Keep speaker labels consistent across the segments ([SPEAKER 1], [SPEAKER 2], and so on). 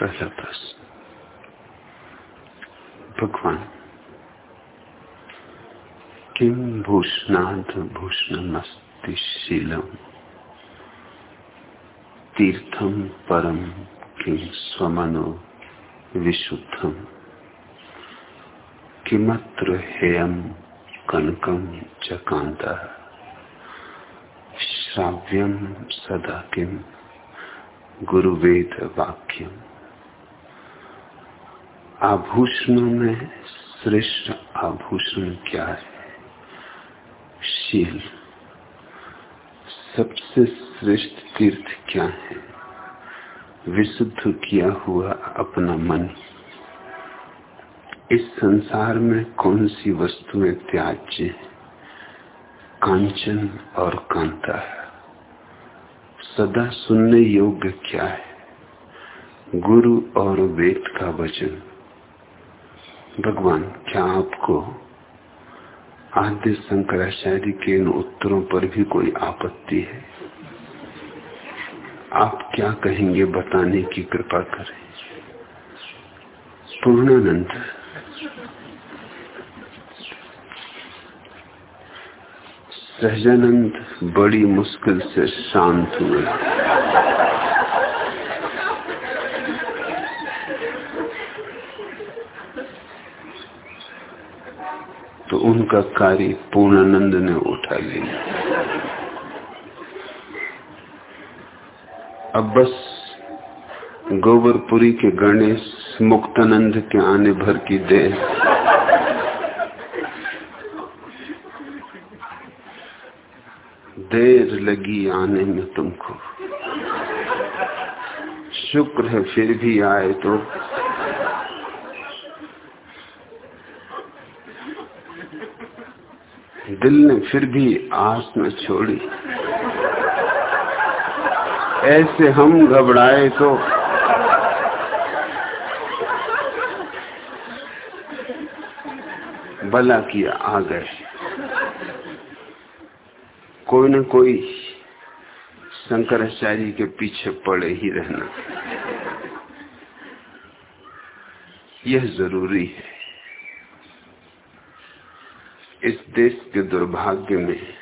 [SPEAKER 1] पहला प्रश्न भगवान किम भूषणाध भूषणमस्तिशीलम? तीर्थम परम किम स्वमनो विशुद्धम? किमत्र हेयम कनकम च कांता श्राव्यम सदा किम गुरुवेद वाक्यम आभूषणों में श्रेष्ठ आभूषण क्या है? शील। सबसे श्रेष्ठ तीर्थ क्या है? विशुद्ध किया हुआ अपना मन। इस संसार में कौन सी वस्तुएँ त्याज्य कांचन और कांता। है सदा सुनने योग्य क्या है? गुरु और वेद का वचन। भगवान क्या आपको आद्य शंकराचार्य के इन उत्तरों पर भी कोई आपत्ति है? आप क्या कहेंगे बताने की कृपा करें। पूर्णानंद, सहजानंद बड़ी मुश्किल से शांत हुए। तो उनका कार्य पूर्णानंद ने उठा लिया। अब बस गोबरपुरी के गणेश, मुक्तानंद के आने भर की देर देर लगी आने में तुमको। शुक्र है फिर भी आए तो दिल ने फिर भी आस न छोड़ी। ऐसे हम घबराए तो भला किया आ गए कोई न कोई शंकराचार्य के पीछे पड़े ही रहना। यह ज़रूरी है इस देश के दुर्भाग्य में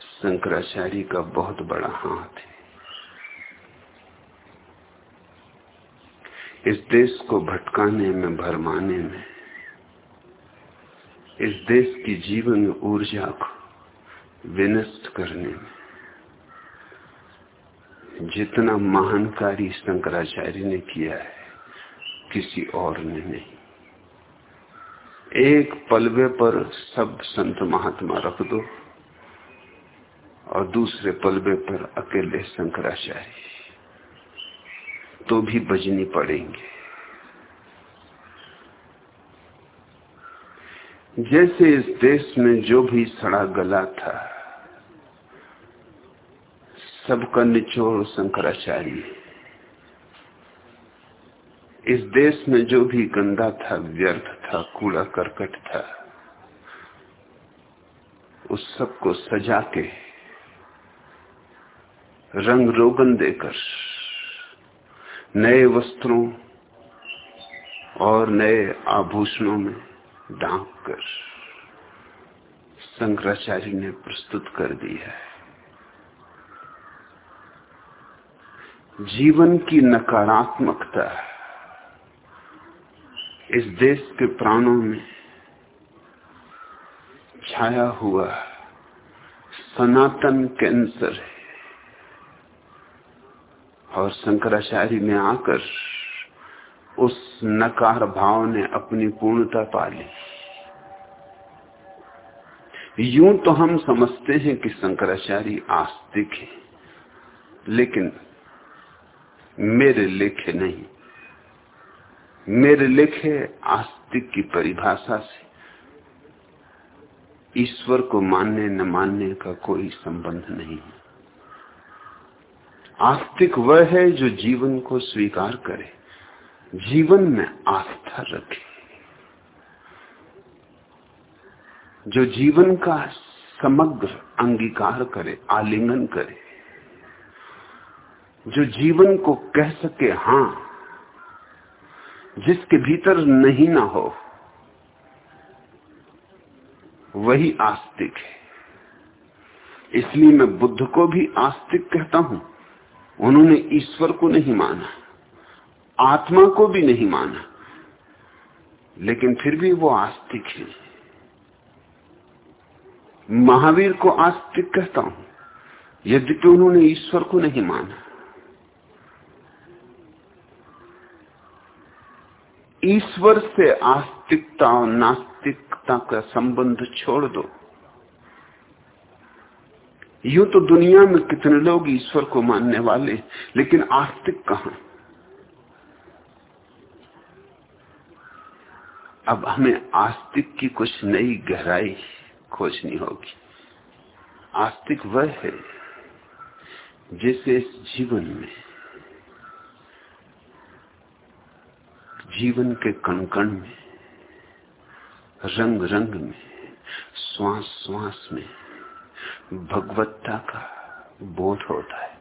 [SPEAKER 1] शंकराचार्य का बहुत बड़ा हाथ है। इस देश को भटकाने में, भरमाने में, इस देश की जीवन ऊर्जा को विनष्ट करने में, जितना महान कार्य शंकराचार्य ने किया है, किसी और ने नहीं। एक पलवे पर सब संत महात्मा रख दो और दूसरे पलवे पर अकेले शंकराचार्य। तो भी बजनी पड़ेंगे। जैसे इस देश में जो भी सड़ा गला था, सबका निचोड़ शंकराचार्य। इस देश में जो भी गंदा था, व्यर्थ था कूड़ा करकट था। उस सबको सजा के रंग रोगन देकर नए वस्त्रों और नए आभूषणों में डांक कर शंकराचार्य ने प्रस्तुत कर दिया है। जीवन की नकारात्मकता इस देश के प्राणों में छाया हुआ सनातन कैंसर है। और शंकराचार्य ने आकर उस नकार भाव ने अपनी पूर्णता पा ली। यूँ तो हम समझते हैं कि शंकराचार्य आस्तिक है, लेकिन मेरे लेखे नहीं। मेरे लेखे आस्तिक की परिभाषा से ईश्वर को मानने न मानने का कोई संबंध नहीं है। आस्तिक वह है जो जीवन को स्वीकार करे, जीवन में आस्था रखे। जो जीवन का समग्र अंगीकार करे, आलिंगन करे, जो जीवन को कह सके, हाँ जिसके भीतर नहीं ना हो, वही आस्तिक है। इसलिए मैं बुद्ध को भी आस्तिक कहता हूँ। उन्होंने ईश्वर को नहीं माना, आत्मा को भी नहीं माना, लेकिन फिर भी वो आस्तिक है। महावीर को आस्तिक कहता हूँ, यद्यपि उन्होंने ईश्वर को नहीं माना। ईश्वर से आस्तिकता और नास्तिकता का संबंध छोड़ दो। यू तो दुनिया में कितने लोग ईश्वर को मानने वाले, लेकिन आस्तिक कहाँ? अब हमें आस्तिक की कुछ नई गहराई खोजनी होगी। आस्तिक वह है जिसे इस जीवन में जीवन के कण कण में रंग रंग में श्वास श्वास में, भगवत्ता का बोध होता है।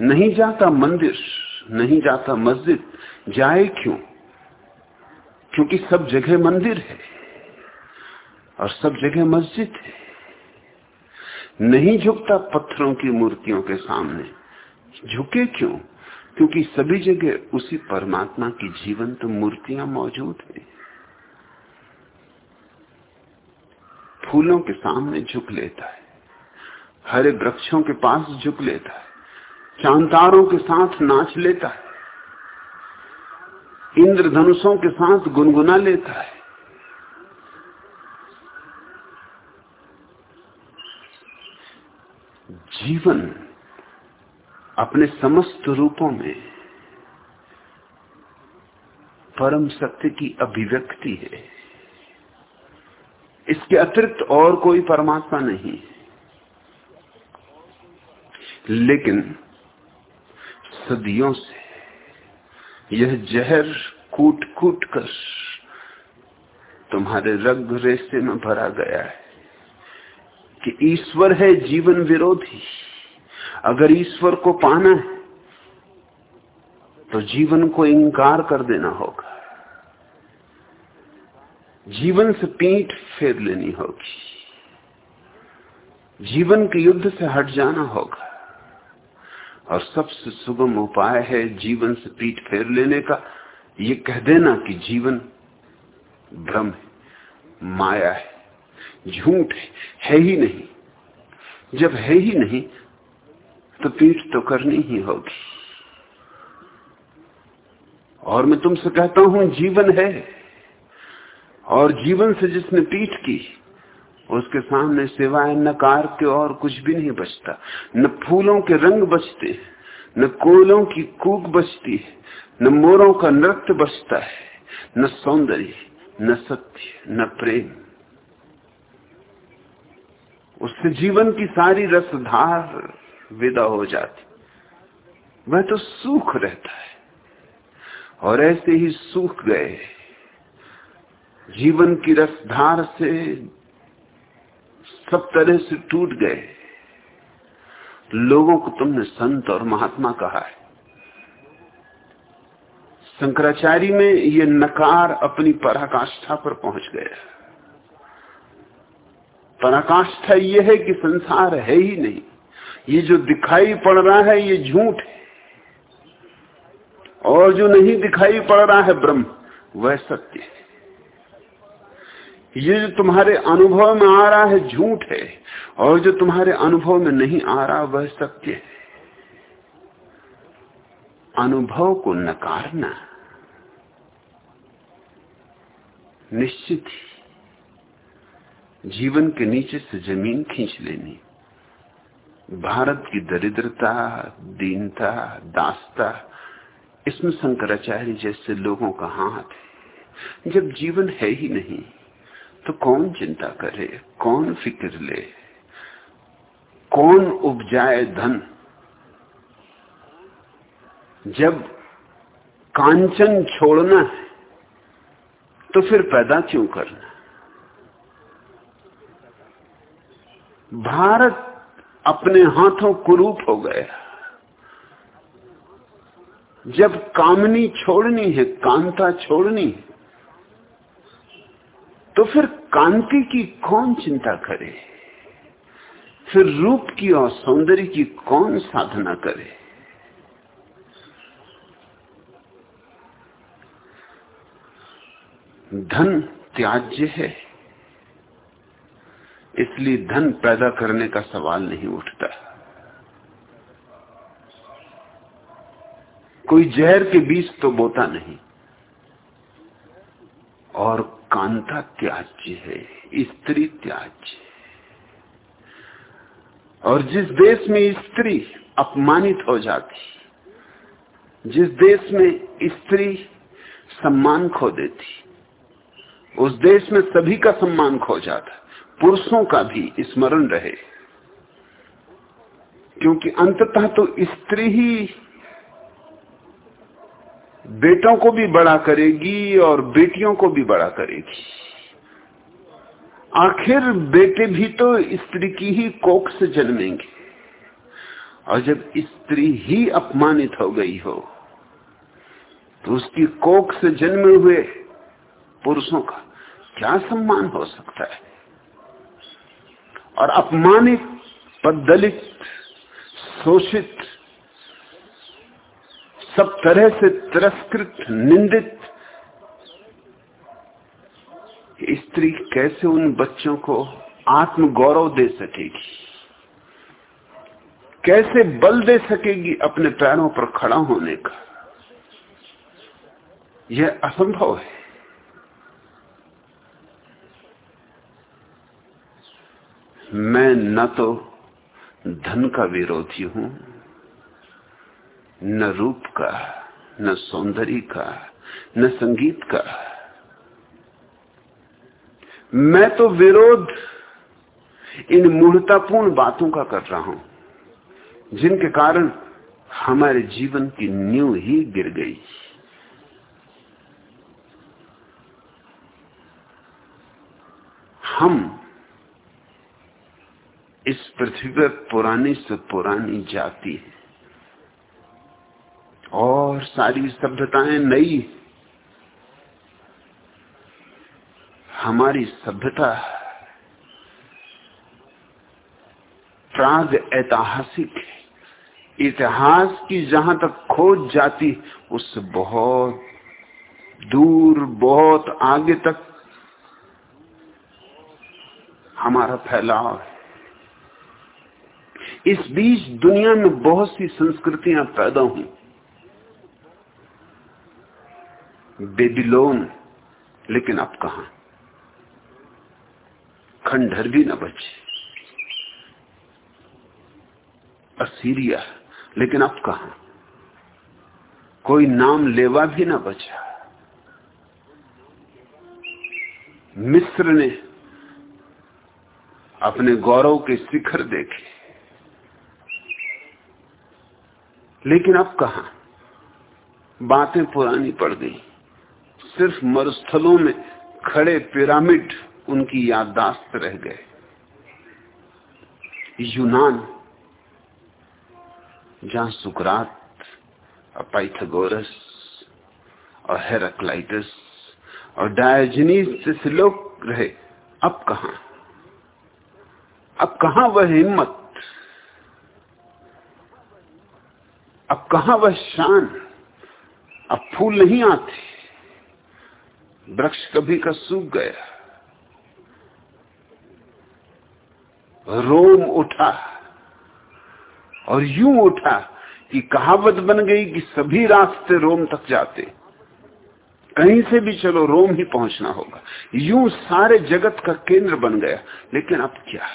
[SPEAKER 1] नहीं जाता मंदिर, नहीं जाता मस्जिद, जाए क्यों? क्योंकि सब जगह मंदिर है और सब जगह मस्जिद है। नहीं झुकता पत्थरों की मूर्तियों के सामने। झुके क्यों? क्योंकि सभी जगह उसी परमात्मा की जीवंत मूर्तियाँ मौजूद हैं। फूलों के सामने झुक लेता है, हरे वृक्षों के पास झुक लेता है, चांतारों के साथ नाच लेता है, इंद्रधनुषों के साथ गुनगुना लेता है। जीवन अपने समस्त रूपों में परम सत्य की अभिव्यक्ति है। इसके अतिरिक्त और कोई परमात्मा नहीं लेकिन सदियों से यह जहर कूट कूट कर तुम्हारे रग रेसे में भरा गया है कि ईश्वर है जीवन विरोधी। अगर ईश्वर को पाना है तो जीवन को इंकार कर देना होगा। जीवन से पीठ फेर लेनी होगी। जीवन के युद्ध से हट जाना होगा। और सबसे सुगम उपाय है जीवन से पीठ फेर लेने का। ये कह देना कि जीवन भ्रम है, माया है, झूठ है है ही नहीं। जब है ही नहीं तो पीठ तो करनी ही होगी। और मैं तुमसे कहता हूँ, जीवन है। और जीवन से जिसने पीठ की, उसके सामने सिवाय न कार के और कुछ भी नहीं बचता। न फूलों के रंग बचते, न कोयलों की कूक बचती है न मोरों का नृत्य बचता है। न सौंदर्य, न सत्य, न प्रेम। उससे जीवन की सारी रसधार विदा हो जाती। वह तो सूख रहता है। और ऐसे ही सूख गए। जीवन की रसधार से सब तरह से टूट गए। लोगों को तुमने संत और महात्मा कहा है। शंकराचार्य में ये नकार अपनी पराकाष्ठा पर पहुँच गया। पराकाष्ठा यह है कि संसार है ही नहीं। ये जो दिखाई पड़ रहा है, ये झूठ है। और जो नहीं दिखाई पड़ रहा है ब्रह्म, वह सत्य है। ये जो तुम्हारे अनुभव में आ रहा है, झूठ है, और जो तुम्हारे अनुभव में नहीं आ रहा, वह सत्य है। अनुभव को नकारना निश्चित ही जीवन के नीचे से ज़मीन खींच लेनी। भारत की दरिद्रता, दीनता, दासता, इसमें शंकराचार्य जैसे लोगों का हाथ है। जब जीवन है ही नहीं तो कौन चिंता करे, कौन फ़िक्र ले, कौन उपजाए धन? जब कांचन छोड़ना है तो फिर पैदा क्यों करना? भारत अपने हाथों कुरूप हो गया जब कामनी छोड़नी है, कांता छोड़नी है तो फिर कांति की कौन चिंता करे? फिर रूप की और सौंदर्य की कौन साधना करे? धन त्याज्य है। इसलिए धन पैदा करने का सवाल नहीं उठता। कोई जहर के बीज तो बोता नहीं। और कांता त्याज्य है, स्त्री त्याज्य और जिस देश में स्त्री अपमानित हो जाती, जिस देश में स्त्री सम्मान खो देती, उस देश में सभी का सम्मान खो जाता। पुरुषों का भी स्मरण रहे। क्योंकि अंततः तो स्त्री ही बेटों को भी बड़ा करेगी और बेटियों को भी बड़ा करेगी। आखिर बेटे भी तो स्त्री की ही कोख से जन्मेंगे। और जब स्त्री ही अपमानित हो गई हो तो उसकी कोख से जन्मे हुए पुरुषों का क्या सम्मान हो सकता है? और अपमानित दलित शोषित, सब तरह से तिरस्कृत, निंदित स्त्री कैसे उन बच्चों को आत्म गौरव दे सकेगी? कैसे बल दे सकेगी अपने पैरों पर खड़ा होने का? यह असंभव है। मैं न तो धन का विरोधी हूँ, न रूप का, न सौंदर्य का, न संगीत का। मैं तो विरोध इन मूर्तापूर्ण बातों का कर रहा हूँ, जिनके कारण हमारे जीवन की नींव ही गिर गई। हम इस पृथ्वी पर पुरानी से पुरानी जाति है। और सारी सभ्यताएँ नई हमारी सभ्यता प्राग ऐतिहासिक इतिहास की जहाँ तक खोज जाती उससे बहुत दूर, बहुत आगे तक हमारा फैलाव है। इस बीच दुनिया में बहुत सी संस्कृतियाँ पैदा हुई। बेबीलोन, लेकिन अब कहा? खंडहर भी न बचे। असीरिया, लेकिन अब कहा? कोई नाम लेवा भी ना बचा। मिस्र ने अपने गौरव के शिखर देखे। लेकिन अब कहा? बातें पुरानी पड़ गई। सिर्फ़ मरुस्थलों में खड़े पिरामिड उनकी याददाश्त रह गए। यूनान, जहाँ सुकरात पाइथागोरस और हेराक्लाइटस और डायोजनीस जैसे लोग रहे, अब कहा? अब कहा वह हिम्मत अब कहा वह शान? अब फूल नहीं आते। वृक्ष कभी का सूख गया। रोम उठा और यूँ उठा कि कहावत बन गई कि सभी रास्ते रोम तक जाते। कहीं से भी चलो, रोम ही पहुँचना होगा। यूँ सारे जगत का केंद्र बन गया। लेकिन अब क्या?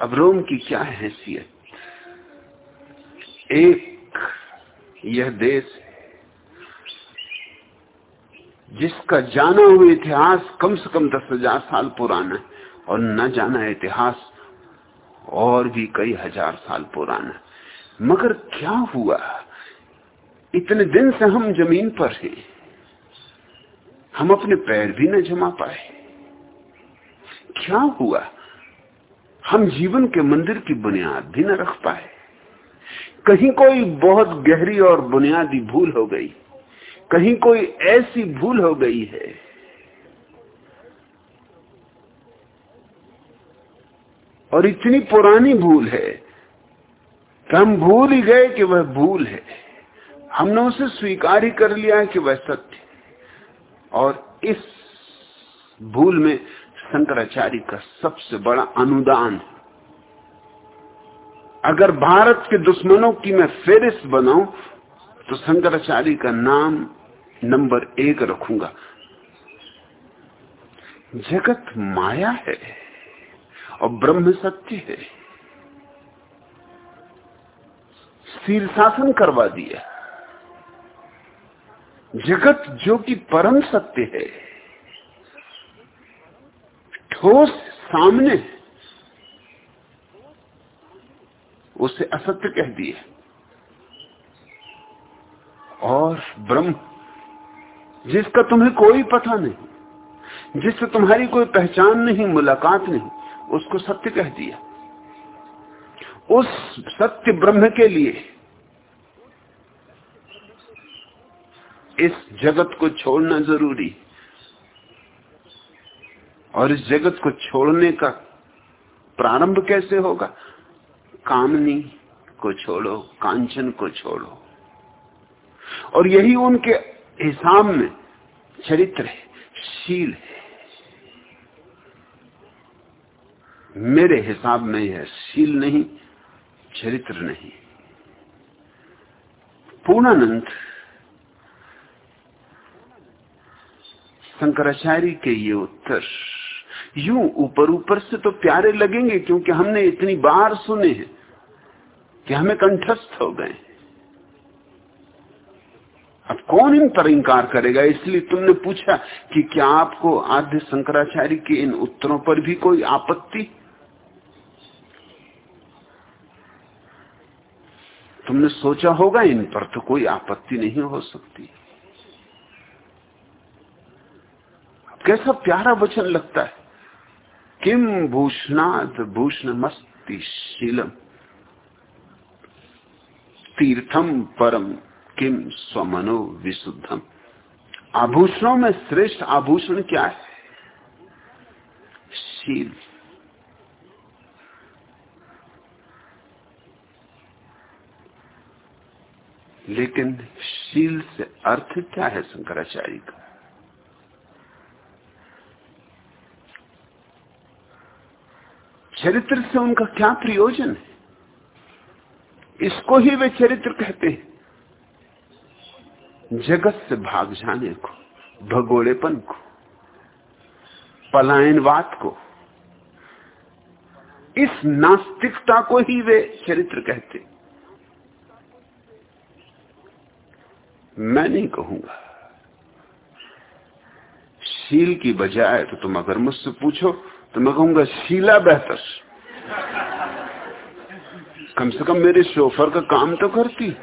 [SPEAKER 1] अब रोम की क्या हैसियत? एक यह देश जिसका जाना हुआ इतिहास कम से कम दस हज़ार साल पुराना है और न जाना इतिहास और भी कई हज़ार साल पुराना मगर क्या हुआ? इतने दिन से हम ज़मीन पर हैं। हम अपने पैर भी न जमा पाए। क्या हुआ? हम जीवन के मंदिर की बुनियाद भी न रख पाए। कहीं कोई बहुत गहरी और बुनियादी भूल हो गई, कहीं कोई ऐसी भूल हो गई है, और इतनी पुरानी भूल है, कि हम भूल ही गए कि वह भूल है। हमने उसे स्वीकार ही कर लिया है कि वह सत्य और इस भूल में शंकराचार्य का सबसे बड़ा अनुदान है। अगर भारत के दुश्मनों की मैं फेरिस्त बनाऊँ तो शंकराचार्य का नाम नंबर एक रखूँगा। जगत माया है और ब्रह्म सत्य है। शीर्षासन करवा दिया। जगत जो कि परम सत्य है, ठोस सामने उसे असत्य कह दिए। और ब्रह्म, जिसका तुम्हें कोई पता नहीं, जिससे तुम्हारी कोई पहचान नहीं, मुलाकात नहीं, उसको सत्य कह दिया। उस सत्य ब्रह्म के लिए इस जगत को छोड़ना ज़रूरी और इस जगत को छोड़ने का प्रारंभ कैसे होगा? कामनी को छोड़ो, कांचन को छोड़ो। और यही उनके हिसाब में चरित्र है, शील है। मेरे हिसाब में यह शील नहीं, चरित्र नहीं। पूर्णानंद शंकराचार्य के ये उत्तर यूँ ऊपर ऊपर से तो प्यारे लगेंगे क्योंकि हमने इतनी बार सुने हैं कि हमें कंठस्थ हो गए अब कौन इन पर इंकार करेगा? इसलिए तुमने पूछा कि क्या आपको आद्य शंकराचार्य के इन उत्तरों पर भी कोई आपत्ति? तुमने सोचा होगा इन पर तो कोई आपत्ति नहीं हो सकती। कैसा प्यारा वचन लगता है? किम भूषणाद भूषण मस्ती शीलम तीर्थम परम किम स्वमनो विशुद्धम आभूषणों में श्रेष्ठ आभूषण क्या है? शील। लेकिन शील से अर्थ क्या है शंकराचार्य का? चरित्र से उनका क्या प्रयोजन है? इसको ही वे चरित्र कहते हैं। जगत से भाग जाने को, भगोड़ेपन को, पलायनवाद को, इस नास्तिकता को ही वे चरित्र कहते मैं नहीं कहूँगा। शील की बजाय तो तुम अगर मुझसे पूछो तो मैं कहूँगा, शीला बेहतर। कम से कम मेरे शोफर का काम तो करती।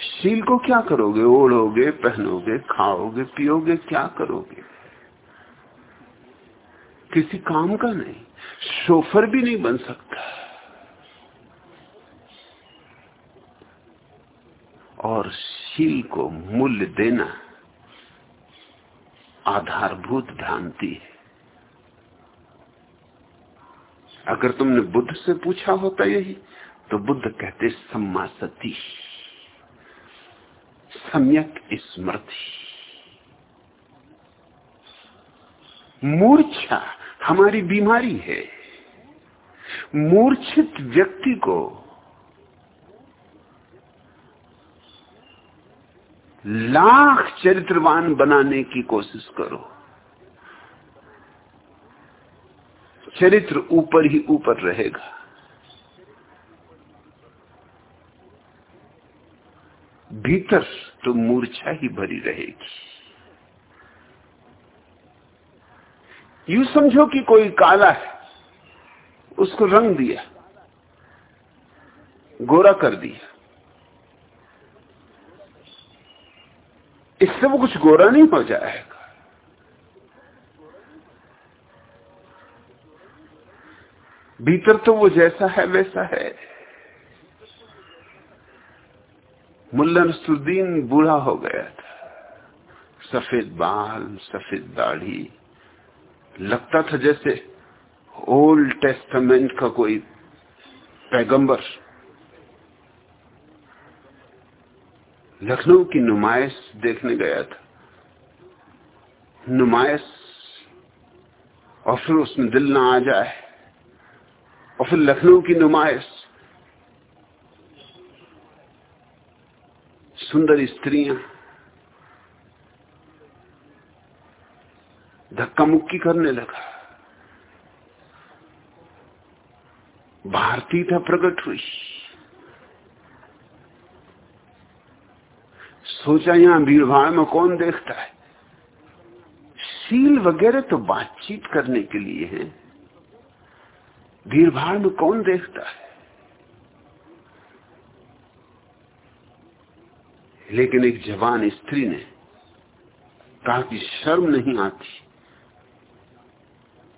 [SPEAKER 1] शील को क्या करोगे? ओढ़ोगे, पहनोगे, खाओगे, पियोगे, क्या करोगे? किसी काम का नहीं, शोफर भी नहीं बन सकता। और शील को मूल्य देना आधारभूत भ्रांति है। अगर तुमने बुद्ध से पूछा होता यही तो बुद्ध कहते सम्मा सती। सम्यक स्मृति। मूर्छा हमारी बीमारी है। मूर्छित व्यक्ति को लाख चरित्रवान बनाने की कोशिश करो। चरित्र ऊपर ही ऊपर रहेगा। भीतर तो मूर्छा ही भरी रहेगी। यू समझो कि कोई काला है, उसको रंग दिया, गोरा कर दिया। इससे वो कुछ गोरा नहीं हो जाएगा। भीतर तो वो जैसा है, वैसा है। मुल्ला नसरुद्दीन बूढ़ा हो गया था। सफ़ेद बाल, सफ़ेद दाढ़ी। लगता था जैसे ओल्ड टेस्टामेंट का कोई पैगंबर। लखनऊ की नुमाइश देखने गया था। नुमाइश, और फिर उसमें दिल ना आ जाए। और फिर लखनऊ की नुमाइश सुंदर स्त्रियाँ धक्का मुक्की करने लगा भारतीय था प्रकट हुई सोचा यहाँ भीड़ भाड़ में कौन देखता है सील वगैरह तो बातचीत करने के लिए है भीड़ भाड़ में कौन देखता है? लेकिन एक जवान स्त्री ने कहा कि शर्म नहीं आती।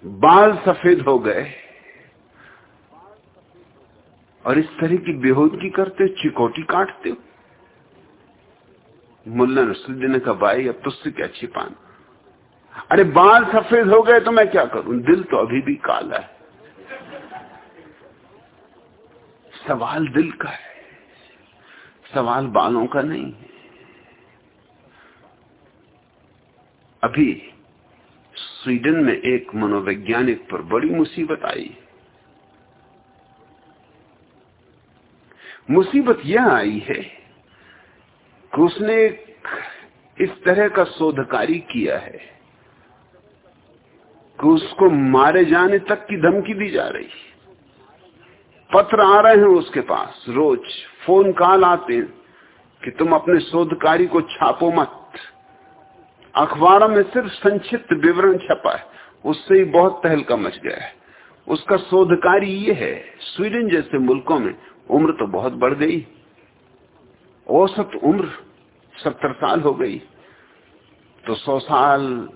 [SPEAKER 1] बाल सफ़ेद हो गए और इस तरह की बेहोदगी करते, चिकोटी काटते हो। मुल्ला नसरुद्दीन ने कहा भाई, अब तुझसे क्या छिपाना? अरे बाल सफ़ेद हो गए तो मैं क्या करूँ? दिल तो अभी भी काला है। सवाल दिल का है, सवाल बालों का नहीं है। अभी स्वीडन में एक मनोवैज्ञानिक पर बड़ी मुसीबत आई। मुसीबत यह आई है कि उसने इस तरह का शोध कार्य किया है कि उसको मारे जाने तक की धमकी दी जा रही पत्र आ रहे हैं उसके पास। रोज फ़ोन कॉल आते हैं कि तुम अपने शोध कार्य को छापो मत। अखबारों में सिर्फ़ संक्षिप्त विवरण छपा है। उससे ही बहुत तहलका मच गया है। उसका शोध कार्य ये है, स्वीडन जैसे मुल्कों में उम्र तो बहुत बढ़ गई। औसत उम्र सत्तर साल हो गई। तो सौ साल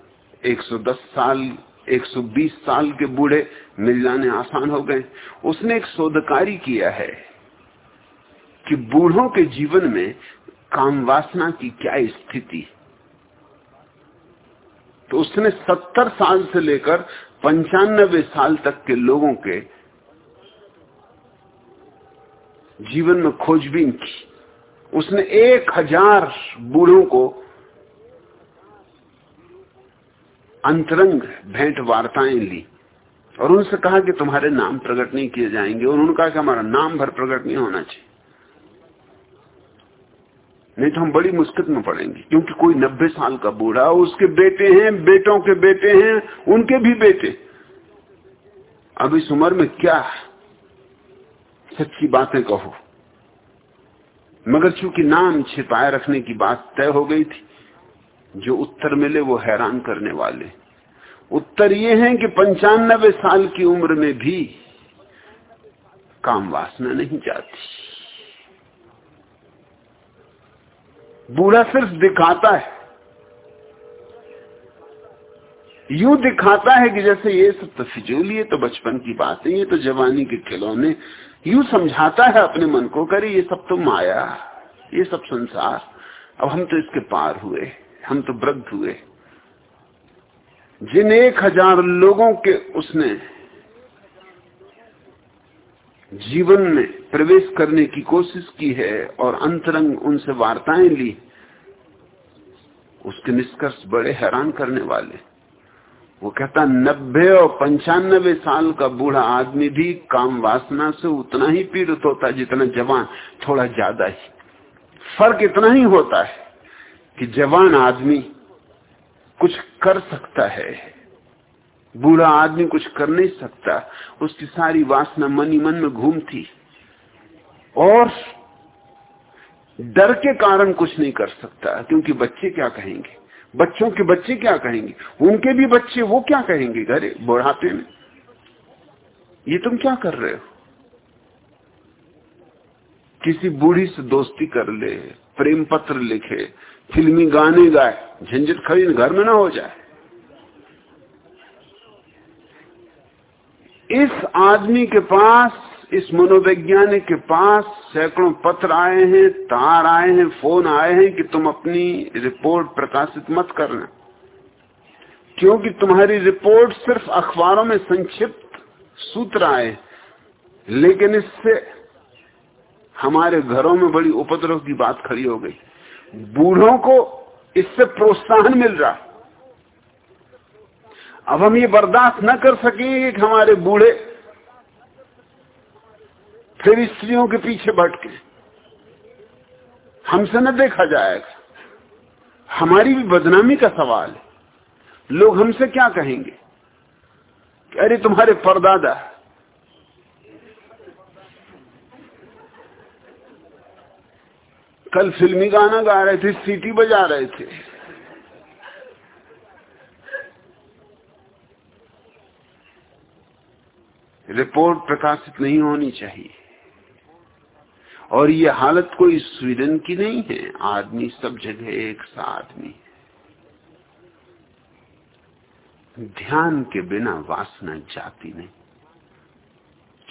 [SPEAKER 1] 110 साल 120 साल के बूढ़े मिल जाने आसान हो गए। उसने एक शोधकारी किया है कि बूढ़ों के जीवन में काम वासना की क्या स्थिति। तो उसने 70 साल से लेकर पंचानबे साल तक के लोगों के जीवन में खोजबीन की। उसने एक हज़ार बूढ़ों को अंतरंग भेंट वार्ताएँ ली। और उनसे कहा कि तुम्हारे नाम प्रकट नहीं किए जाएँगे और उन्होंने कहा कि हमारा नाम भर प्रकट नहीं होना चाहिए। नहीं तो हम बड़ी मुश्किल में पड़ेंगे, क्योंकि कोई नब्बे साल का बूढ़ा, उसके बेटे हैं, बेटों के बेटे हैं, उनके भी बेटे। अब इस उम्र में क्या सच्ची बातें कहो? मगर चूँकि नाम छिपाए रखने की बात तय हो गई थी जो उत्तर मिले वो हैरान करने वाले। उत्तर ये है कि पंचानबे साल की उम्र में भी काम वासना नहीं जाती। बूढ़ा सिर्फ़ दिखाता है। यूँ दिखाता है कि जैसे ये सब तो फिजूल तो बचपन की बात है ये तो जवानी के खिलौने। यूँ समझाता है अपने मन को, करे, ये सब तो माया, ये सब संसार, अब हम तो इसके पार हुए हम तो वृद्ध हुए। जिन एक हज़ार लोगों के उसने जीवन में प्रवेश करने की कोशिश की है और अंतरंग उनसे वार्ताएँ ली, उसके निष्कर्ष बड़े हैरान करने वाले। वो कहता, नब्बे और पंचानबे साल का बूढ़ा आदमी भी काम वासना से उतना ही पीड़ित होता जितना जवान, थोड़ा ज़्यादा ही। फ़र्क इतना ही होता है। कि जवान आदमी कुछ कर सकता है। बूढ़ा आदमी कुछ कर नहीं सकता। उसकी सारी वासना मन ही मन में घूमती। और डर के कारण कुछ नहीं कर सकता, क्योंकि बच्चे क्या कहेंगे? बच्चों के बच्चे क्या कहेंगे? उनके भी बच्चे, वो क्या कहेंगे? घरे बुढ़ापे में। ये तुम क्या कर रहे हो? किसी बूढ़ी से दोस्ती कर ले, प्रेम पत्र लिखे फिल्मी गाने गाए, झंझट खरीद घर में ना हो जाए। इस आदमी के पास, इस मनोवैज्ञानिक के पास सैकड़ों पत्र आए हैं, तार आए हैं, फ़ोन आए हैं कि तुम अपनी रिपोर्ट प्रकाशित मत करना क्योंकि तुम्हारी रिपोर्ट सिर्फ़ अखबारों में संक्षिप्त सूत्र आए लेकिन इससे हमारे घरों में बड़ी उपद्रव की बात खड़ी हो गई। बूढ़ों को इससे प्रोत्साहन मिल रहा अब हम ये बर्दाश्त न कर सकेंगे कि हमारे बूढ़े फिर स्त्रियों के पीछे भटके। हमसे न देखा जाएगा। हमारी भी बदनामी का सवाल है। लोग हमसे क्या कहेंगे? अरे तुम्हारे परदादा कल फिल्मी गाना गा रहे थे, सीटी बजा रहे थे। रिपोर्ट प्रकाशित नहीं होनी चाहिए। और ये हालत कोई स्वीडन की नहीं है। आदमी सब जगह एक सा आदमी ध्यान के बिना वासना जाती नहीं।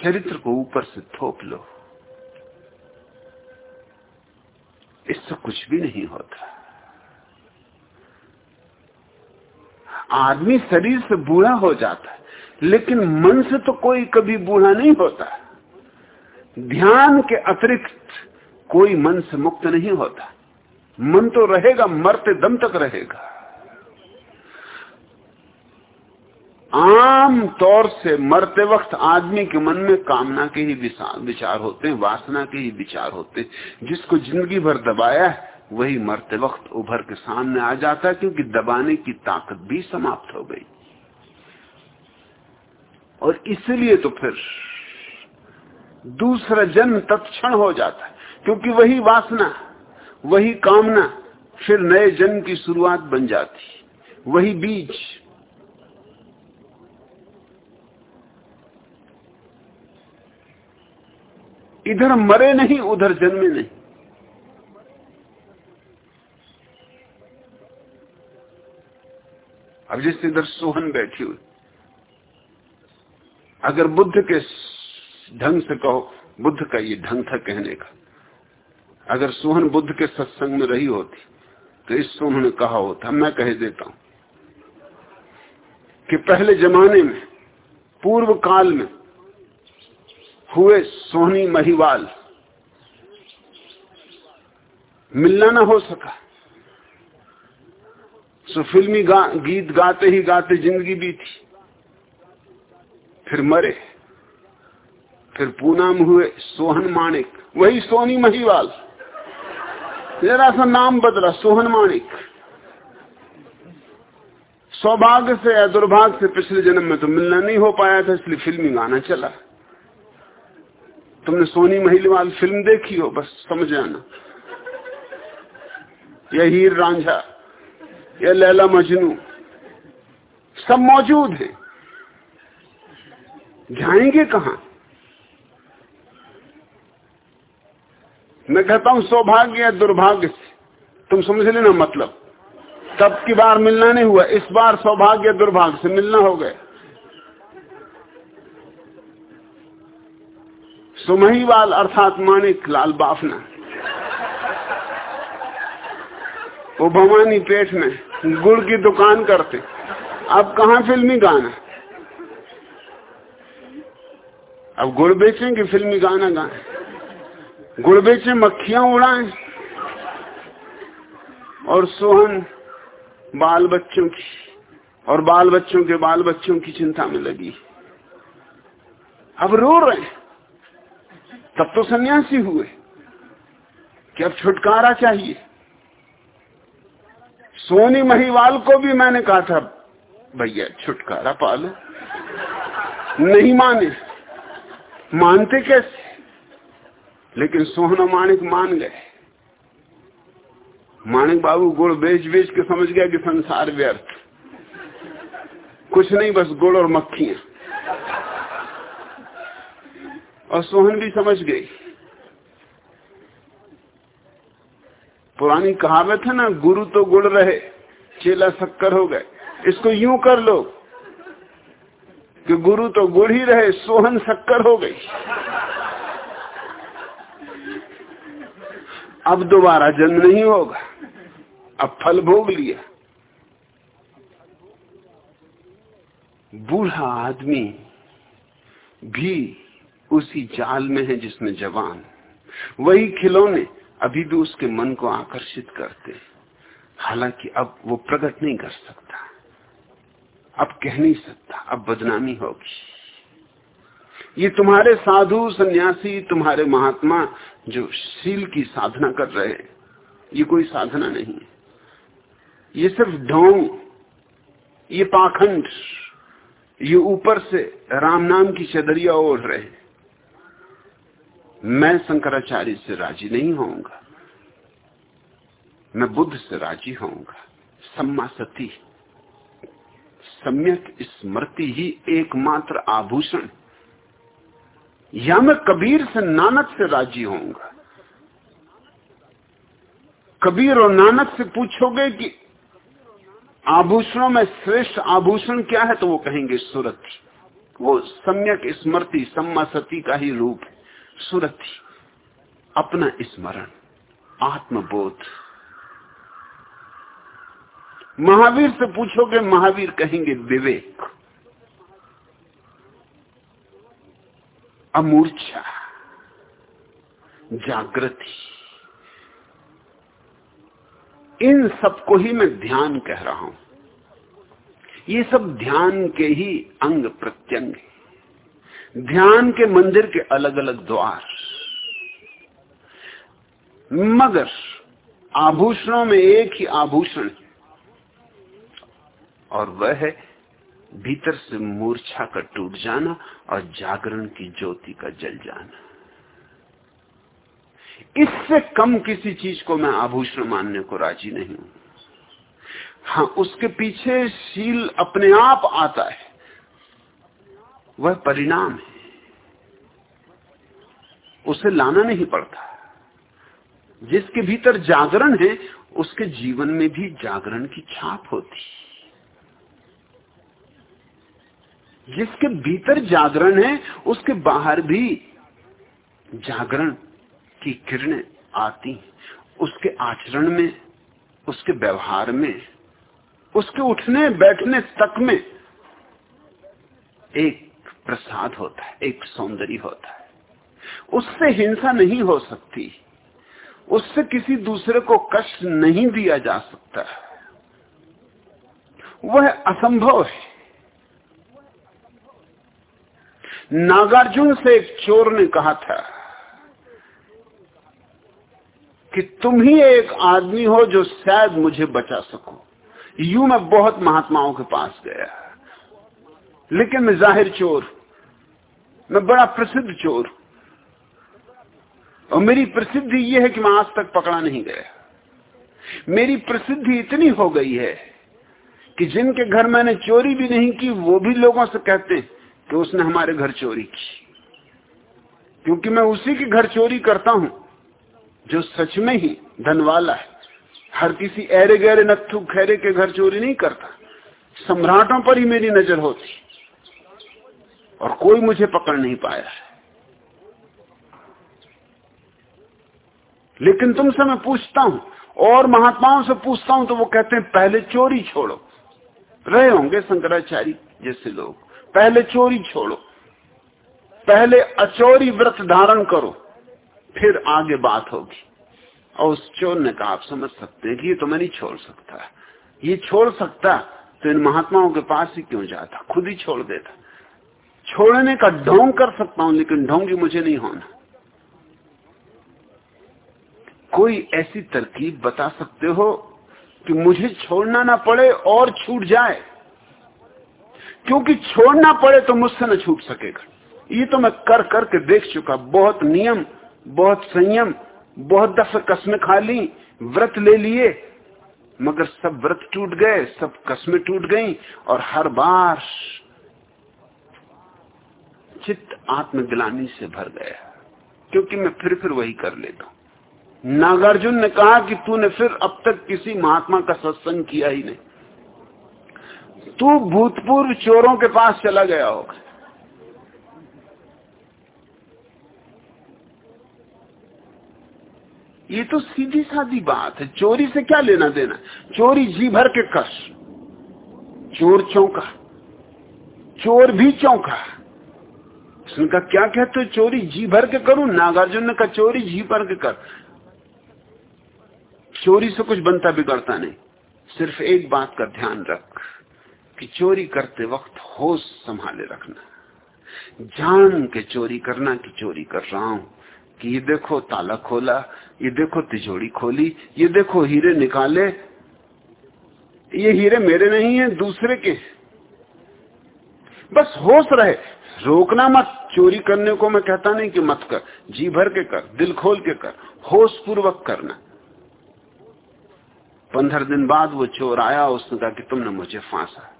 [SPEAKER 1] चरित्र को ऊपर से थोप लो। इससे कुछ भी नहीं होता। आदमी शरीर से बूढ़ा हो जाता है, लेकिन मन से तो कोई कभी बूढ़ा नहीं होता। ध्यान के अतिरिक्त कोई मन से मुक्त नहीं होता। मन तो रहेगा, मरते दम तक रहेगा। आम तौर से मरते वक्त आदमी के मन में कामना के ही विचार होते हैं, वासना के ही विचार होते हैं। जिसको ज़िंदगी भर दबाया है, वही मरते वक्त उभर के सामने आ जाता है, क्योंकि दबाने की ताकत भी समाप्त हो गई। और इसलिए तो फिर दूसरा जन्म तत्क्षण हो जाता है, क्योंकि वही वासना, वही कामना, फिर नए जन्म की शुरुआत बन जाती वही बीज इधर मरे नहीं, उधर जन्मे नहीं। अब जिस इधर सोहन बैठी हुई, अगर बुद्ध के ढंग से कहो, बुद्ध का ये ढंग था कहने का, अगर सोहन बुद्ध के सत्संग में रही होती तो इससे उन्होंने कहा होता मैं कह देता हूँ कि पहले जमाने में, पूर्व काल में हुए सोहनी महिवाल। मिलना ना हो सका। सो फिल्मी गा, गीत गाते ही गाते ज़िंदगी थी फिर मरे। फिर पूनम हुए सोहन माणिक। वही सोनी महिवाल। जरा सा नाम बदला सोहन माणिक। सौभाग्य से या दुर्भाग्य से पिछले जन्म में तो मिलना नहीं हो पाया था इसलिए फिल्मी गाना चला। तुमने सोनी महिलवाल फ़िल्म देखी हो, बस समझ आना। या हीर रांझा, या लैला मजनू, सब मौजूद है। जाएँगे कहा? मैं कहता हूँ, सौभाग्य या दुर्भाग्य से। तुम समझ लेना मतलब। तब की बार मिलना नहीं हुआ, इस बार सौभाग्य दुर्भाग्य से मिलना हो गया। सुमहीवाल अर्थात मानिक लाल बाफना। वो भवानी पेट में गुड़ की दुकान करते। अब कहा फिल्मी गाना? अब गुड़ बेचेंगे, फिल्मी गाना गाए गुड़ बेचे, मक्खियाँ उड़ाएँ। और सोहन बाल बच्चों की, और बाल बच्चों के बाल बच्चों की चिंता में लगी। अब रो रहे तब तो सन्यासी हुए कि अब छुटकारा चाहिए। सोनी महिवाल को भी मैंने कहा था, भैया, छुटकारा पालो। नहीं माने। मानते कैसे? लेकिन सोहना माणिक मान गए। माणिक बाबू गुड़ बेच बेच के समझ गया कि संसार व्यर्थ। कुछ नहीं, बस गुड़ और मक्खियाँ। और सोहन भी समझ गई पुरानी कहावत है ना, गुरु तो गुड़ रहे, चेला शक्कर हो गए। इसको यूँ कर लो कि गुरु तो गुड़ ही रहे, सोहन शक्कर हो गई अब दोबारा जन्म नहीं होगा, अब फल भोग लिया। बूढ़ा आदमी भी उसी जाल में है जिसमें जवान। वही खिलौने अभी भी उसके मन को आकर्षित करते हालाँकि अब वो प्रकट नहीं कर सकता। अब कह नहीं सकता। अब बदनामी होगी। ये तुम्हारे साधु, सन्यासी, तुम्हारे महात्मा जो शील की साधना कर रहे हैं, ये कोई साधना नहीं है। ये सिर्फ़ ढोंग, ये पाखंड, ये ऊपर से राम नाम की चदरिया ओढ़ रहे हैं। मैं शंकराचार्य से राज़ी नहीं होऊँगा। मैं बुद्ध से राज़ी होऊँगा। सम्मा सती। सम्यक स्मृति ही एकमात्र आभूषण। या मैं कबीर से नानक से राज़ी होऊँगा। कबीर और नानक से पूछोगे कि आभूषणों में श्रेष्ठ आभूषण क्या है तो वो कहेंगे सुरति। वो सम्यक स्मृति, सम्मा सती का ही रूप है। सुरति अपना स्मरण, आत्मबोध। महावीर से पूछोगे, महावीर कहेंगे, विवेक। अमूर्छा, जागृति। इन सबको ही मैं ध्यान कह रहा हूँ। ये सब ध्यान के ही अंग प्रत्यंग ध्यान के मंदिर के अलग अलग द्वार। मगर, आभूषणों में एक ही आभूषण और वह है, भीतर से मूर्छा का टूट जाना और जागरण की ज्योति का जल जाना। इससे कम किसी चीज़ को मैं आभूषण मानने को राज़ी नहीं हूँ। हाँ उसके पीछे शील अपने आप आता है। वह परिणाम है। उसे लाना नहीं पड़ता। जिसके भीतर जागरण है, उसके जीवन में भी जागरण की छाप होती। जिसके भीतर जागरण है, उसके बाहर भी जागरण की किरणें आती उसके आचरण में, उसके व्यवहार में, उसके उठने बैठने तक में एक प्रसाद होता है, एक सौंदर्य होता है। उससे हिंसा नहीं हो सकती। उससे किसी दूसरे को कष्ट नहीं दिया जा सकता। वह असंभव है। नागार्जुन से एक चोर ने कहा था कि तुम ही एक आदमी हो जो शायद मुझे बचा सको। यू मैं बहुत महात्माओं के पास गया। लेकिन मैं ज़ाहिर चोर मैं बड़ा प्रसिद्ध चोर। और मेरी प्रसिद्धि यह है कि मैं आज तक पकड़ा नहीं गया। मेरी प्रसिद्धि इतनी हो गई है कि जिनके घर मैंने चोरी भी नहीं की, वो भी लोगों से कहते हैं कि उसने हमारे घर चोरी की। क्योंकि मैं उसी के घर चोरी करता हूँ, जो सच में ही धनवाला है। हर किसी ऐरे गहरे नत्थु खैरे के घर चोरी नहीं करता। सम्राटों पर ही मेरी नज़र होती। और कोई मुझे पकड़ नहीं पाया। है लेकिन तुमसे मैं पूछता हूँ, और महात्माओं से पूछता हूँ तो वो कहते हैं, पहले चोरी छोड़ो। रहे होंगे शंकराचार्य जैसे लोग, पहले चोरी छोड़ो, पहले अचोरी व्रत धारण करो, फिर आगे बात होगी। और उस चोर ने कहा, आप समझ सकते हैं कि ये तो मैं नहीं छोड़ सकता। ये छोड़ सकता तो इन महात्माओं के पास ही क्यों जाता? खुद ही छोड़ देता। छोड़ने का ढोंग कर सकता हूँ, लेकिन ढोंगी मुझे नहीं होना। कोई ऐसी तरकीब बता सकते हो कि मुझे छोड़ना ना पड़े और छूट जाए? क्योंकि छोड़ना पड़े तो मुझसे न छूट सकेगा। ये तो मैं कर कर के देख चुका। बहुत नियम, बहुत संयम, बहुत दफे कस्में खा ली, व्रत ले लिए, मगर सब व्रत टूट गए, सब कस्में टूट गई, और हर बार चित्त आत्मग्लानी से भर गया क्योंकि मैं फिर फिर वही कर लेता हूँ। नागार्जुन ने कहा कि तूने फिर अब तक किसी महात्मा का सत्संग किया ही नहीं। तू भूतपूर्व चोरों के पास चला गया होगा। ये तो सीधी साधी बात है। चोरी से क्या लेना देना चोरी जी भर के कष्ट। चोर चौंका। चोर भी चौंका। उसने कहा, क्या कहते चोरी जी भर के करूँ? नागार्जुन ने कहा, चोरी जी भर के कर। चोरी से कुछ बनता बिगड़ता नहीं। सिर्फ़ एक बात का ध्यान रख कि चोरी करते वक्त होश संभाले रखना। जान के चोरी करना कि चोरी कर रहा हूँ कि ये देखो ताला खोला, ये देखो तिजोरी खोली, ये देखो हीरे निकाले। ये हीरे मेरे नहीं है, दूसरे के बस होश रहे। रोकना मत। चोरी करने को मैं कहता नहीं कि मत कर। जी भर के कर, दिल खोल के कर होश पूर्वक करना। पंद्रह दिन बाद वो चोर आया, उसने कहा कि तुमने मुझे फांसा।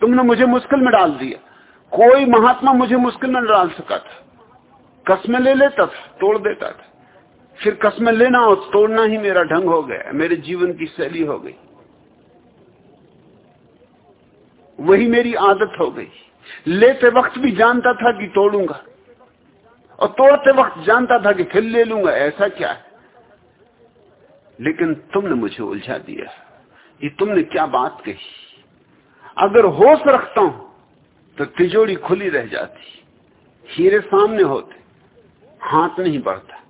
[SPEAKER 1] तुमने मुझे मुश्किल में डाल दिया। कोई महात्मा मुझे मुश्किल में डाल सका था। कसमें ले लेता था, तोड़ देता था। फिर कसमें लेना और तोड़ना ही मेरा ढंग हो गया, मेरे जीवन की शैली हो गई। वही मेरी आदत हो गई। लेते वक्त भी जानता था कि तोड़ूँगा। और तोड़ते वक्त जानता था कि फिर ले लूँगा, ऐसा क्या है? लेकिन तुमने मुझे उलझा दिया। ये तुमने क्या बात कही? अगर होश रखता हूँ तो तिजोरी खुली रह जाती। हीरे सामने होते, हाथ नहीं बढ़ता।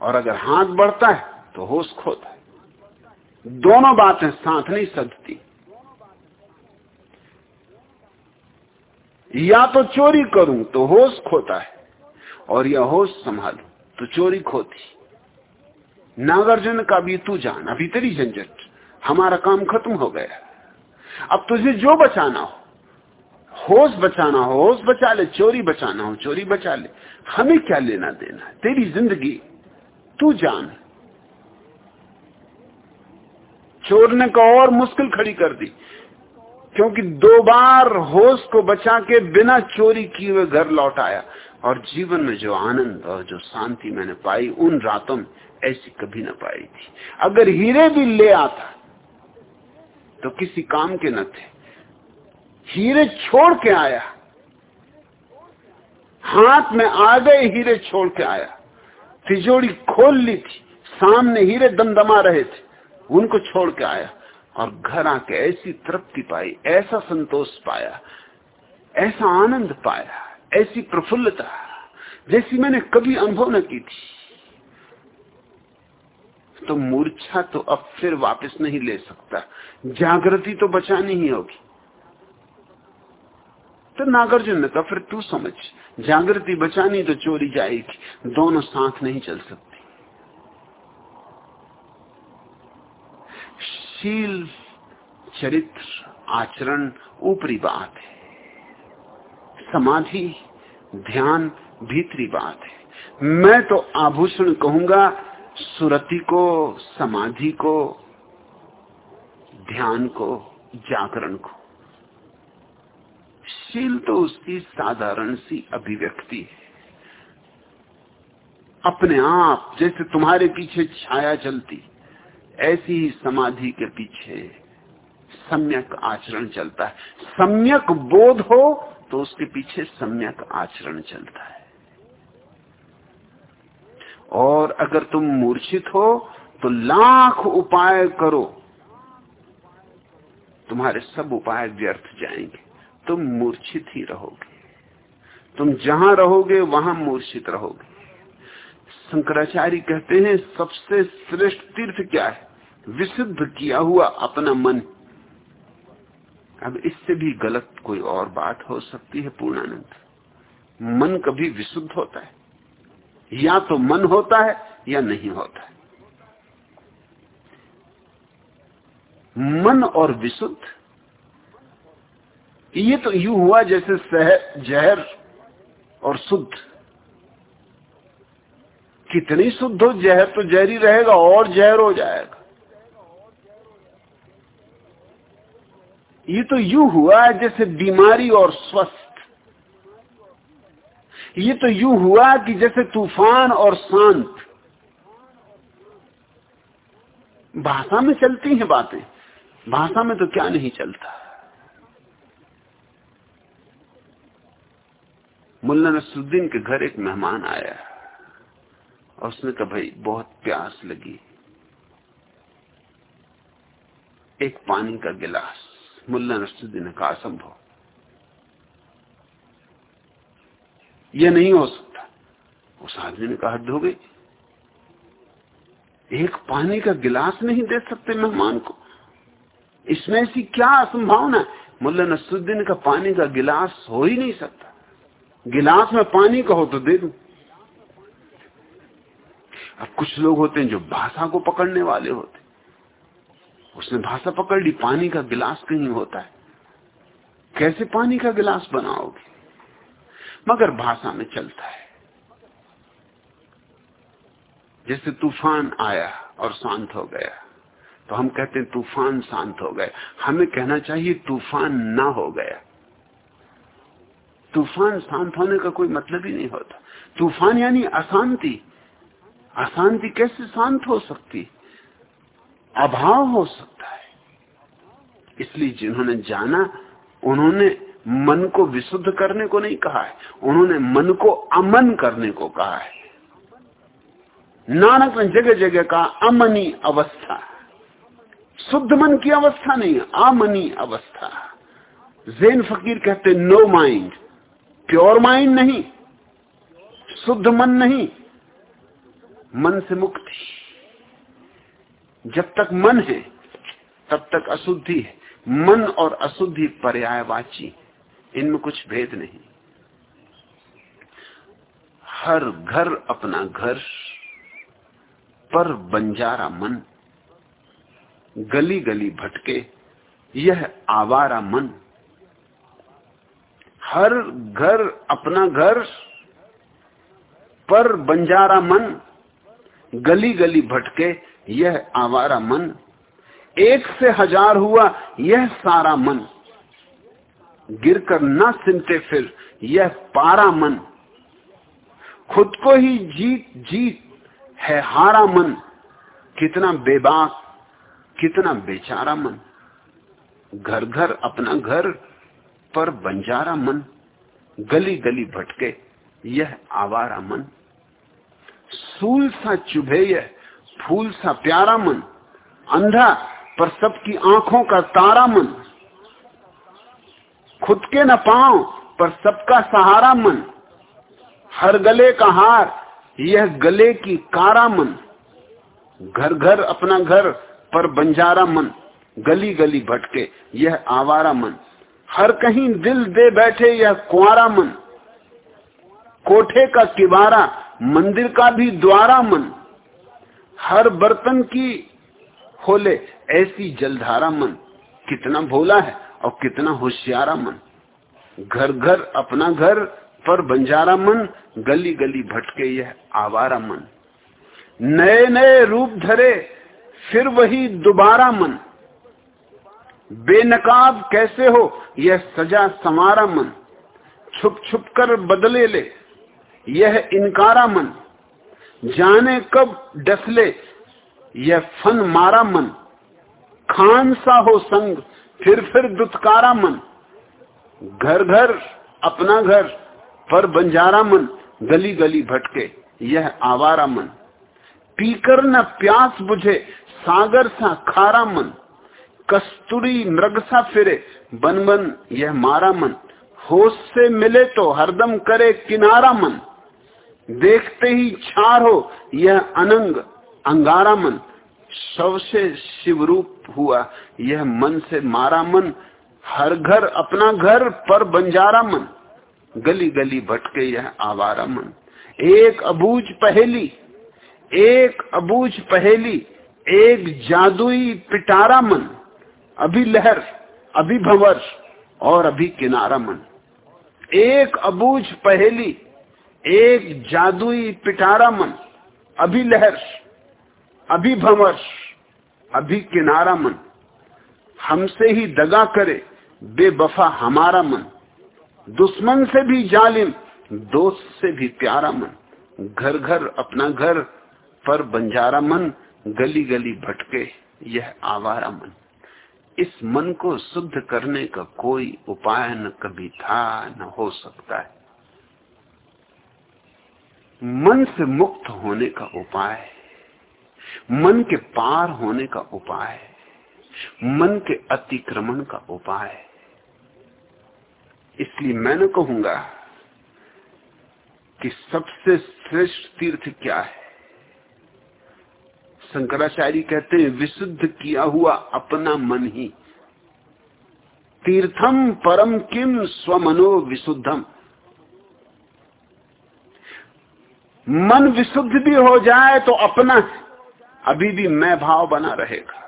[SPEAKER 1] और अगर हाथ बढ़ता है तो होश खोता है। दोनों बातें साथ नहीं सकती या तो चोरी करूँ तो होश खोता है और या होश संभालू तो चोरी खोती नागार्जुन का भी तू जान, अभी तेरी झंझट, हमारा काम खत्म हो गया। अब तुझे जो बचाना हो, होश बचाना हो, होश बचा ले, चोरी बचाना हो, चोरी बचा ले, हमें क्या लेना देना तेरी ज़िंदगी, तू जान। चोर ने को और मुश्किल खड़ी कर दी क्योंकि दो बार होश को बचा के बिना चोरी किए हुए घर लौट आया। और जीवन में जो आनंद और जो शांति मैंने पाई, उन रातों में ऐसी कभी ना पाई थी। अगर हीरे भी ले आता तो किसी काम के न थे। हीरे छोड़ के आया। हाथ में आ गए हीरे छोड़ के आया। तिजोड़ी खोल ली थी। सामने हीरे दमदमा रहे थे। उनको छोड़ के आया। और घर आके ऐसी तृप्ति पाई, ऐसा संतोष पाया, ऐसा आनंद पाया, ऐसी प्रफुल्लता जैसी मैंने कभी अनुभव न की थी। तो मूर्छा तो अब फिर वापस नहीं ले सकता। जागृति तो बचानी ही होगी। तो नागार्जुन ने कहा, फिर तू समझ, जागृति बचानी तो चोरी जाएगी, दोनों साथ नहीं चल सकती। शील चरित्र आचरण ऊपरी बात है। समाधि ध्यान भीतरी बात है। मैं तो आभूषण कहूँगा सुरति को, समाधि को, ध्यान को, जागरण को। शील तो उसकी साधारण सी अभिव्यक्ति है। अपने आप जैसे तुम्हारे पीछे छाया चलती ऐसी ही समाधि के पीछे सम्यक आचरण चलता है। सम्यक बोध हो तो उसके पीछे सम्यक आचरण चलता है। और अगर तुम मूर्छित हो तो लाख उपाय करो। तुम्हारे सब उपाय व्यर्थ जाएँगे। तुम मूर्छित ही रहोगे। तुम जहाँ रहोगे, वहाँ मूर्छित रहोगे। शंकराचार्य कहते हैं, सबसे श्रेष्ठ तीर्थ क्या है? विशुद्ध किया हुआ अपना मन। अब इससे भी गलत कोई और बात हो सकती है पूर्णानंद। मन कभी विशुद्ध होता है। या तो मन होता है या नहीं होता है। मन और विशुद्ध, ये तो यू हुआ जैसे सहर जहर और शुद्ध। कितनी शुद्ध हो जहर तो जहरी रहेगा, और जहर हो जाएगा। ये तो यू हुआ है जैसे बीमारी और स्वस्थ। ये तो यू हुआ कि जैसे तूफ़ान और शांत। भाषा में चलती हैं बातें, भाषा में तो क्या नहीं चलता। मुल्ला नसरुद्दीन के घर एक मेहमान आया। और उसने कहा भाई बहुत प्यास लगी। एक पानी का गिलास, मुल्ला नसरुद्दीन ने कहा असंभव। यह नहीं हो सकता। उस आदमी ने कहा हो गई। एक पानी का गिलास नहीं दे सकते मेहमान को। इसमें ऐसी क्या असंभावना मुल्ला नसरुद्दीन का पानी का गिलास हो ही नहीं सकता। गिलास में पानी का हो तो दे दू। अब कुछ लोग होते हैं जो भाषा को पकड़ने वाले होते उसने भाषा पकड़ ली, पानी का गिलास कहीं होता है। कैसे पानी का गिलास बनाओगे? मगर भाषा में चलता है। जैसे तूफ़ान आया और शांत हो गया तो हम कहते हैं तूफ़ान शांत हो गया। हमें कहना चाहिए तूफ़ान ना हो गया। तूफ़ान शांत होने का कोई मतलब ही नहीं होता। तूफ़ान यानी अशांति। अशांति कैसे शांत हो सकती? अभाव हो सकता है। इसलिए जिन्होंने जाना, उन्होंने मन को विशुद्ध करने को नहीं कहा है। उन्होंने मन को अमन करने को कहा है। नानक ने जगह जगह कहा, अमनी अवस्था। शुद्ध मन की अवस्था नहीं अमनी अवस्था। जैन फकीर कहते नो माइंड प्योर माइंड नहीं। शुद्ध मन नहीं। मन से मुक्ति जब तक मन है, तब तक अशुद्धि है। मन और अशुद्धि पर्यायवाची, इनमें कुछ भेद नहीं। हर घर अपना घर, पर बंजारा मन। गली गली भटके, यह आवारा मन। हर घर अपना घर, पर बंजारा मन। गली गली भटके, यह आवारा मन। एक से हज़ार हुआ, यह सारा मन। गिरकर न सिमटे फिर, यह पारा मन। खुद को ही जीत जीत है हारा मन। कितना बेबाक, कितना बेचारा मन। घर घर अपना घर पर बंजारा मन। गली गली भटके, यह आवारा मन। सूल सा चुभे यह फूल सा प्यारा मन, अंधा पर सबकी आँखों का तारा मन, खुद के न पाओ पर सबका सहारा मन, हर गले का हार, यह गले की कारा मन घर घर अपना घर पर बंजारा मन गली गली भटके, यह आवारा मन, हर कहीं दिल दे बैठे यह कुआरा मन, कोठे का किवारा मंदिर का भी द्वारा मन, हर बर्तन की खोले, ऐसी जलधारा मन। कितना भोला है और कितना होशियारा मन। घर घर अपना घर पर बंजारा मन गली गली भटके यह आवारा मन। नए नए रूप धरे, फिर वही दोबारा मन। बेनकाब कैसे हो, यह सजा समारा मन। छुप छुप कर बदले ले यह इनकारा मन। जाने कब डसले, यह फन मारा मन। खान सा हो संग, फिर फिर दुत्कारा मन। घर घर, अपना घर, पर बंजारा मन। गली गली भटके, यह आवारा मन। पीकर न प्यास बुझे, सागर सा खारा मन। कस्तूरी मृग सा फिरे, बन बन, यह मारा मन। होश से मिले तो हरदम करे किनारा मन। देखते ही छार हो, यह अनंग, अंगारा मन शव से शिवरूप हुआ। यह मन से मारा मन, हर घर अपना घर, पर बंजारा मन। गली गली भटके यह आवारा मन। एक अबूझ पहेली, एक अबूझ पहेली, एक जादुई पिटारा मन। अभी लहर, अभी भंवर, और अभी किनारा मन। एक अबूझ पहेली एक जादुई पिटारा मन अभी लहर अभी भंवर अभी किनारा मन, हमसे ही दगा करे बेबफा हमारा मन, दुश्मन से भी जालिम, दोस्त से भी प्यारा मन घर घर अपना घर पर बंजारा मन गली गली भटके यह आवारा मन। इस मन को शुद्ध करने का कोई उपाय न कभी था न हो सकता है। मन से मुक्त होने का उपाय मन के पार होने का उपाय मन के अतिक्रमण का उपाय इसलिए मैं न कहूँगा कि सबसे श्रेष्ठ तीर्थ क्या है। शंकराचार्य कहते हैं, विशुद्ध किया हुआ अपना मन ही। तीर्थम परम किम स्वमनो विशुद्धम। मन विशुद्ध भी हो जाए तो अपना अभी भी मैं भाव बना रहेगा,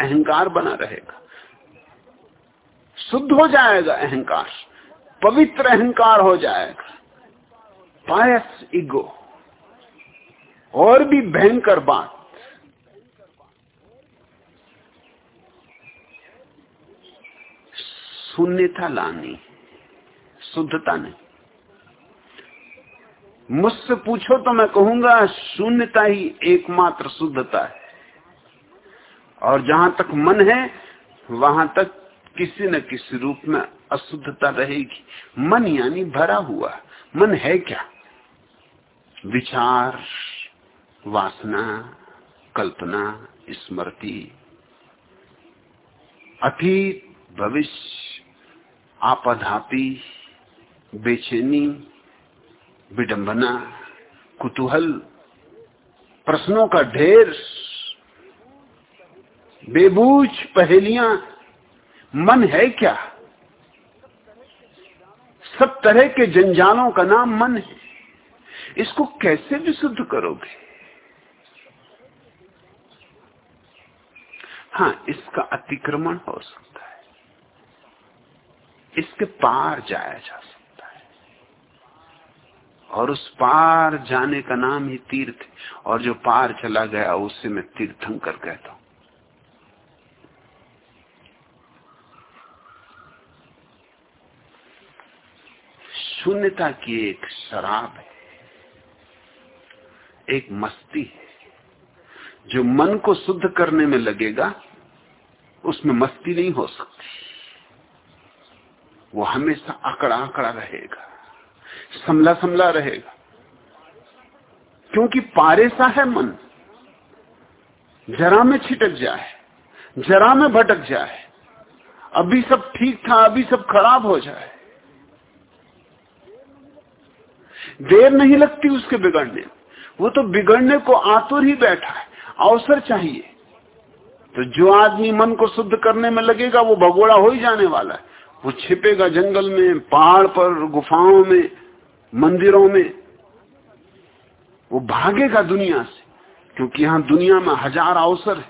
[SPEAKER 1] अहंकार बना रहेगा। शुद्ध हो जाएगा अहंकार, पवित्र अहंकार हो जाएगा। पायस इगो और भी भयंकर बात। शून्यता लानी, शुद्धता नहीं। मुझसे पूछो तो मैं कहूँगा, शून्यता ही एकमात्र शुद्धता है। और जहाँ तक मन है, वहाँ तक किसी न किसी रूप में अशुद्धता रहेगी। मन यानी भरा हुआ। मन है क्या? विचार, वासना, कल्पना, स्मृति। अतीत, भविष्य आपधापी बेचैनी विडंबना, कुतूहल, प्रश्नों का ढेर बेबूझ पहेलियाँ, मन है क्या? सब तरह के जंजालों का नाम मन है। इसको कैसे विशुद्ध करोगे? हाँ इसका अतिक्रमण हो सकता है। इसके पार जाया जा सकता और उस पार जाने का नाम ही तीर्थ और जो पार चला गया, उसे मैं तीर्थंकर कहता हूँ। शून्यता की एक शराब है, एक मस्ती है, जो मन को शुद्ध करने में लगेगा, उसमें मस्ती नहीं हो सकती। वो हमेशा अकड़ा अकड़ा रहेगा। समला समला रहेगा। क्योंकि पारे सा है मन। जरा में छिटक जाए, जरा में भटक जाए, अभी सब ठीक था, अभी सब खराब हो जाए। देर नहीं लगती उसके बिगड़ने। वो तो बिगड़ने को आतुर ही बैठा है, अवसर चाहिए। तो जो आदमी मन को शुद्ध करने में लगेगा, वो भगोड़ा हो ही जाने वाला है। वो छिपेगा जंगल में, पहाड़ पर, गुफाओं में मंदिरों में। वो भागेगा दुनिया से, क्योंकि यहाँ दुनिया में हज़ार अवसर है,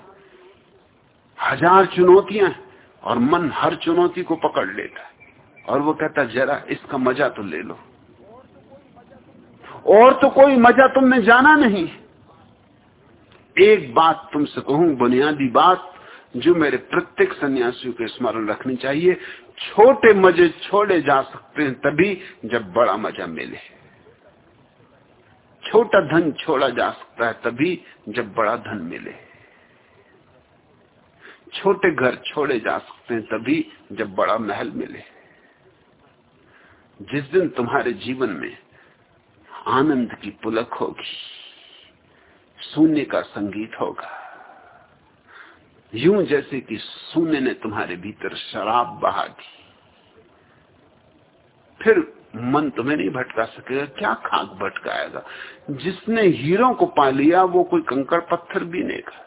[SPEAKER 1] हज़ार चुनौतियाँ हैं, और मन हर चुनौती को पकड़ लेता है। और वो कहता जरा इसका मज़ा तो ले लो। और तो कोई मज़ा तुमने जाना नहीं एक बात तुमसे कहूँ, बुनियादी बात, जो मेरे प्रत्येक सन्यासियों के स्मरण रखनी चाहिए छोटे मज़े छोड़े जा सकते हैं, तभी जब बड़ा मज़ा मिले। छोटा धन छोड़ा जा सकता है, तभी जब बड़ा धन मिले। छोटे घर छोड़े जा सकते हैं, तभी जब बड़ा महल मिले। जिस दिन तुम्हारे जीवन में आनंद की पुलक होगी, शून्य का संगीत होगा यूँ जैसे कि शून्य ने तुम्हारे भीतर शराब बहा दी। फिर मन तुम्हें नहीं भटका सकेगा, क्या खाक भटकाएगा? जिसने हीरो को पा लिया, वो कोई कंकड़ पत्थर बीनेगा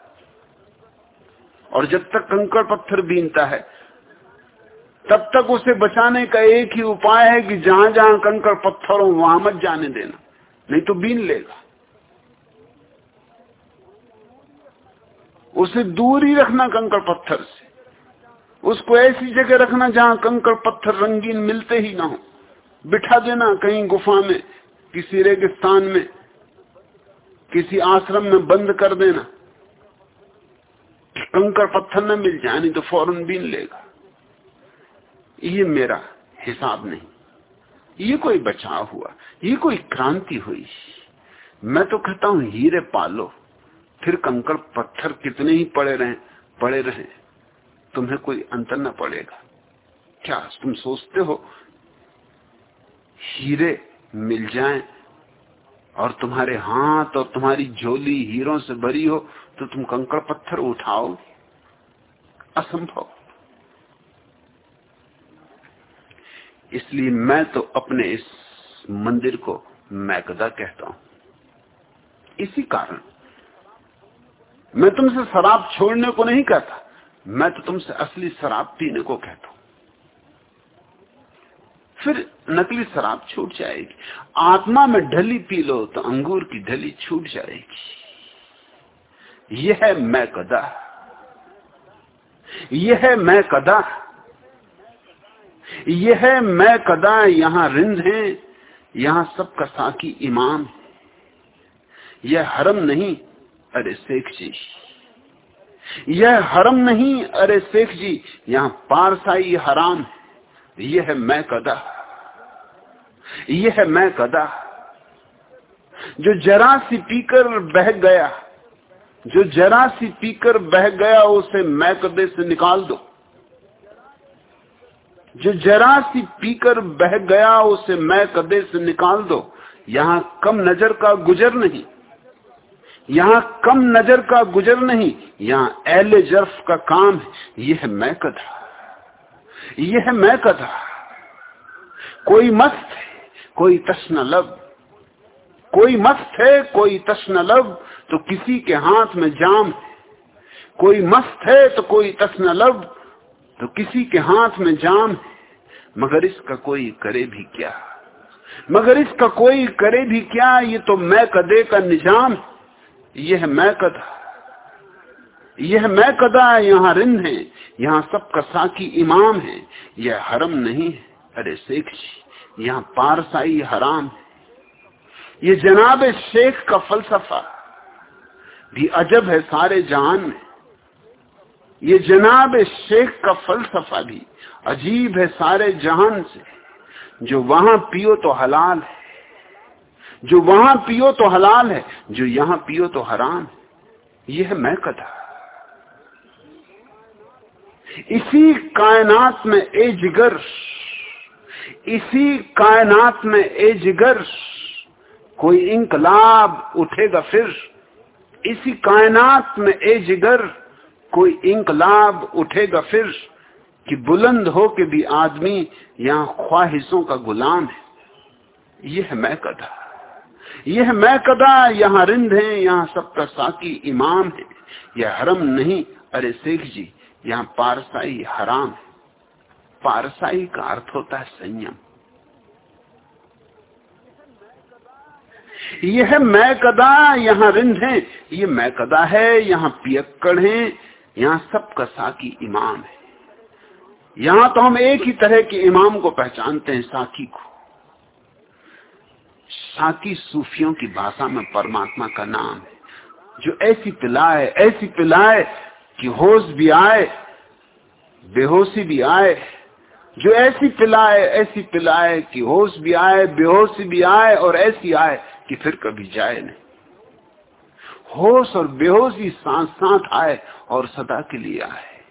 [SPEAKER 1] और जब तक कंकड़ पत्थर बीनता है, तब तक उसे बचाने का एक ही उपाय है कि जहाँ जहाँ कंकड़ पत्थर हो वहाँ मत जाने देना, नहीं तो बीन लेगा। उसे दूर ही रखना कंकड़ पत्थर से। उसको ऐसी जगह रखना जहाँ कंकड़ पत्थर रंगीन मिलते ही ना हो। बिठा देना कहीं गुफा में, किसी रेगिस्तान में, किसी आश्रम में बंद कर देना। कंकड़ पत्थर न मिल जाए, नहीं तो फ़ौरन बीन लेगा। ये मेरा हिसाब नहीं। ये कोई बचाव हुआ, ये कोई क्रांति हुई। मैं तो कहता हूँ, हीरे पालो। फिर कंकड़ पत्थर कितने ही पड़े रहे पड़े रहे, तुम्हें कोई अंतर न पड़ेगा। क्या तुम सोचते हो, हीरे मिल जाएँ और तुम्हारे हाथ और तुम्हारी झोली हीरों से भरी हो तो तुम कंकड़ पत्थर उठाओ असंभव। इसलिए मैं तो अपने इस मंदिर को मैकदा कहता हूँ। इसी कारण मैं तुमसे शराब छोड़ने को नहीं कहता। मैं तो तुमसे असली शराब पीने को कहता हूँ। फिर नकली शराब छूट जाएगी। आत्मा में ढली पी लो तो अंगूर की ढली छूट जाएगी। यह है मैं कदा। यह है मैं कदा। यह है मैं कदा। यहाँ रिंद है, यहाँ सबका साकी इमाम है। यह हरम नहीं अरे शेख जी। यह हरम नहीं, अरे शेख जी, यहाँ पारसाई हराम है। यह है मैं कदा। यह है मैं कदा। जो जरा सी पीकर बह गया, जो जरा सी पीकर बह गया, उसे मैं कदे से निकाल दो? जो जरा सी पीकर बह गया, उसे मैं कदे से निकाल दो? यहाँ कम नज़र का गुजर नहीं। यहाँ कम नज़र का गुजर नहीं, यहाँ एले जर्फ का काम है। यह मैं कथा यह मैं कथा कोई मस्त है, कोई तश्न लब। कोई मस्त है, कोई तश्न लब तो किसी के हाथ में जाम है। कोई मस्त है तो कोई तश्न लब तो किसी के हाथ में जाम है। मगर इसका कोई करे भी क्या? मगर इसका कोई करे भी क्या? ये तो मैं कदे का निज़ाम यह मैं कदा, यह मैं कदा यहाँ रिंद है, यहाँ सबका साकी इमाम है, यह हरम नहीं है। अरे शेख जी, यहाँ पारसाई हराम है। ये जनाब शेख का फलसफा भी अजब है सारे जहान में। ये जनाब शेख का फलसफा भी अजीब है सारे जहान से। जो वहाँ पियो तो हलाल है। जो वहाँ पियो तो हलाल है, जो यहाँ पियो तो हराम है। यह मैं कथा इसी कायनात में ए जिगर, इसी कायनात में ए जिगर, कोई इंकलाब उठेगा फिर। इसी कायनात में ए जिगर, कोई इंकलाब उठेगा फिर कि बुलंद हो के भी आदमी यहाँ ख्वाहिशों का गुलाम है। यह मैं कदा यह मैं कदा यहाँ रिंद है, यहाँ सबका साकी इमाम है। यह हरम नहीं। अरे शेख जी, यहाँ पारसाई हराम है। पारसाई का अर्थ होता है संयम। यह मैं कदा यहाँ रिंद है ये मैं कदा है, यहाँ पियक्कड़ है, यहाँ सबका साकी इमाम है। यहाँ तो हम एक ही तरह के इमाम को पहचानते हैं, साकी को। साकी सूफियों की भाषा में परमात्मा का नाम है। जो ऐसी पिलाए ऐसी पिलाए कि होश भी आए, बेहोशी भी आए, जो ऐसी पिलाए ऐसी पिलाए कि होश भी आए, बेहोशी भी आए और ऐसी आए कि फिर कभी जाए नहीं। होश और बेहोशी साथ साथ आए और सदा के लिए आए।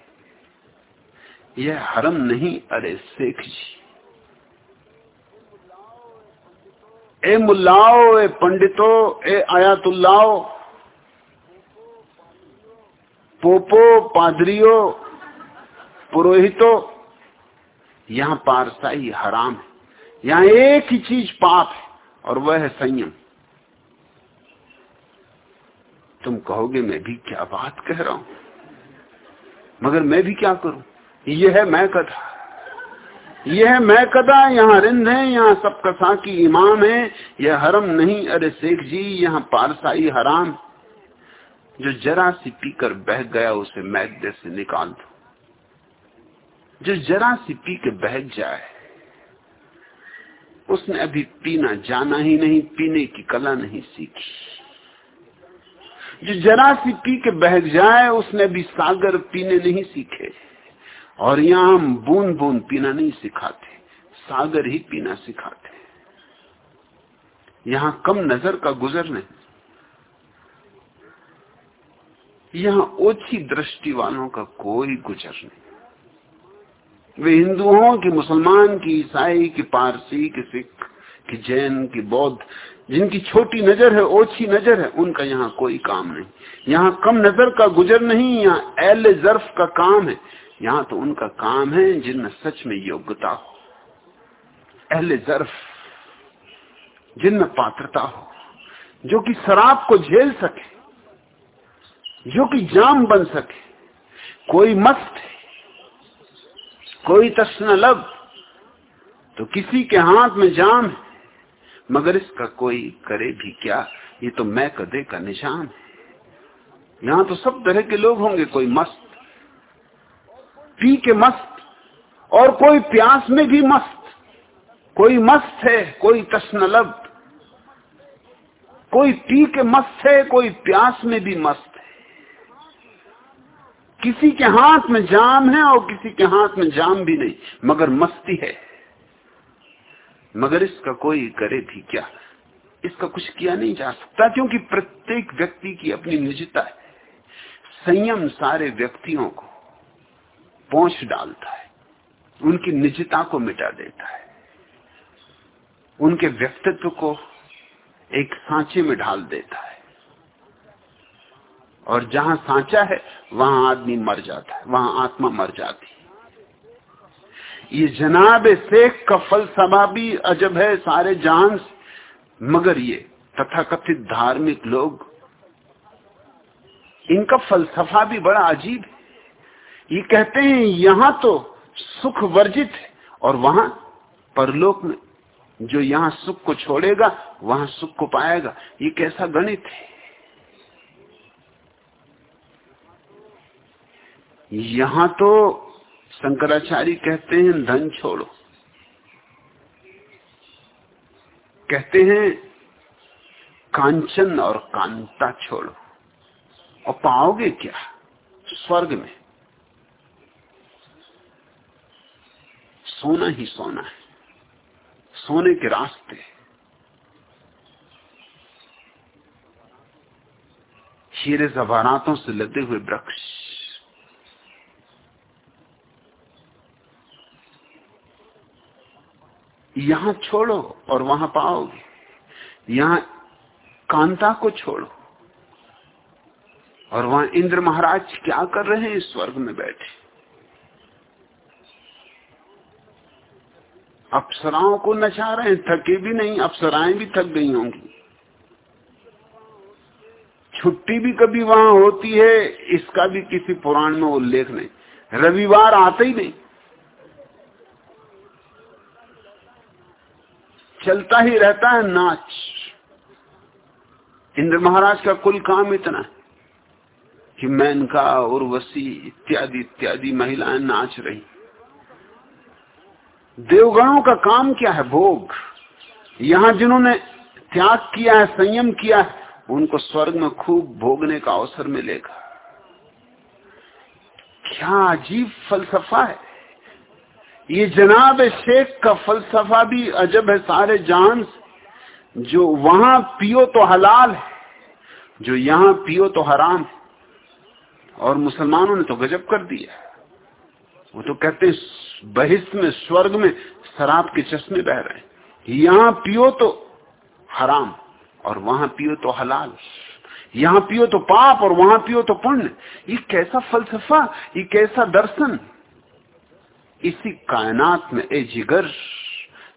[SPEAKER 1] यह हरम नहीं, अरे शेख जी। ए मुल्लाओ, ए पंडितो, ए आयातुल्लाओ, पोपो, पादरियो, पुरोहितो, यहाँ पारसाई हराम है। यहाँ एक ही चीज़ पाप है, और वह है संयम। तुम कहोगे, मैं भी क्या बात कह रहा हूँ? मगर मैं भी क्या करूँ? यह है मैं कथा। यह मैं कदा यहाँ रिंद है, यहाँ सब कसा की इमाम है। यह हरम नहीं, अरे शेख जी, यहाँ पारसाई हराम। जो जरा सी पीकर बह गया, उसे मैदे से निकाल दो। जो जरा सी पी के बह जाए, उसने अभी पीना जाना ही नहीं, पीने की कला नहीं सीखी। जो जरा सी पी के बह जाए, उसने अभी सागर पीने नहीं सीखे। और यहाँ हम बूंद बूंद पीना नहीं सिखाते, सागर ही पीना सिखाते यहाँ कम नज़र का गुजर नहीं। यहाँ ओछी दृष्टि वालों का कोई गुजर नहीं। वे हिंदू हिंदुओं की, मुसलमान की, ईसाई की, पारसी की, सिख की, जैन की, बौद्ध, जिनकी छोटी नज़र है, ओछी नज़र है, उनका यहाँ कोई काम नहीं। यहाँ कम नज़र का गुजर नहीं, यहाँ एल जर्फ का काम है। यहाँ तो उनका काम है जिनमें सच में योग्यता हो। अहले जर्फ जिनमें पात्रता हो, जो कि शराब को झेल सके, जो कि जाम बन सके, कोई मस्त है, कोई तस्नलब तो किसी के हाथ में जाम है, मगर इसका कोई करे भी क्या? ये तो मैं कदे का निशान है। यहाँ तो सब तरह के लोग होंगे, कोई मस्त पी के मस्त, और कोई प्यास में भी मस्त। कोई मस्त है, कोई तस्नलब कोई पी के मस्त है, कोई प्यास में भी मस्त है। किसी के हाथ में जाम है, और किसी के हाथ में जाम भी नहीं, मगर मस्ती है। मगर इसका कोई करे भी क्या? इसका कुछ किया नहीं जा सकता, क्योंकि प्रत्येक व्यक्ति की अपनी निजता है। संयम सारे व्यक्तियों को पहुँच डालता है, उनकी निजता को मिटा देता है, उनके व्यक्तित्व को एक सांचे में ढाल देता है। और जहाँ सांचा है, वहाँ आदमी मर जाता है, वहाँ आत्मा मर जाती है। ये जनाब शेख का फलसफा भी अजब है, सारे जान मगर ये तथाकथित धार्मिक लोग, इनका फलसफा भी बड़ा अजीब है। ये कहते हैं, यहाँ तो सुख वर्जित है, और वहाँ परलोक में जो यहाँ सुख को छोड़ेगा, वहाँ सुख को पाएगा। ये कैसा गणित है? यहाँ तो शंकराचार्य कहते हैं, धन छोड़ो। कहते हैं, कांचन और कांता छोड़ो। और पाओगे क्या? स्वर्ग में। सोना ही सोना है। सोने के रास्ते। हीरे जवारातों से लदे हुए वृक्ष। यहाँ छोड़ो और वहाँ पाओगे। यहाँ कांता को छोड़ो। और वहाँ इंद्र महाराज क्या कर रहे हैं? स्वर्ग में बैठे। अप्सराओं को नचा रहे हैं, थके भी नहीं, अप्सराएँ भी थक गई होंगी। छुट्टी भी कभी वहाँ होती है, इसका भी किसी पुराण में उल्लेख नहीं। रविवार आते ही नहीं। चलता ही रहता है नाच। इंद्र महाराज का कुल काम इतना है कि मैनका उर्वशी इत्यादि इत्यादि महिलाएँ नाच रही। देवगणों का काम क्या है? भोग। यहाँ जिन्होंने त्याग किया है, संयम किया है, उनको स्वर्ग में खूब भोगने का अवसर मिलेगा। क्या अजीब फलसफा है। ये जनाब शेख का फलसफा भी अजब है सारे जान जो वहाँ पियो तो हलाल है, जो यहाँ पियो तो हराम है। और मुसलमानों ने तो गजब कर दिया। वो तो कहते हैं बहिष्ठ में, स्वर्ग में, शराब के चश्मे बह रहे हैं। यहाँ पियो तो हराम, और वहाँ पियो तो हलाल। यहाँ पियो तो पाप, और वहाँ पियो तो पुण्य। ये कैसा फलसफा, ये कैसा दर्शन? इसी कायनात में, ए जिगर,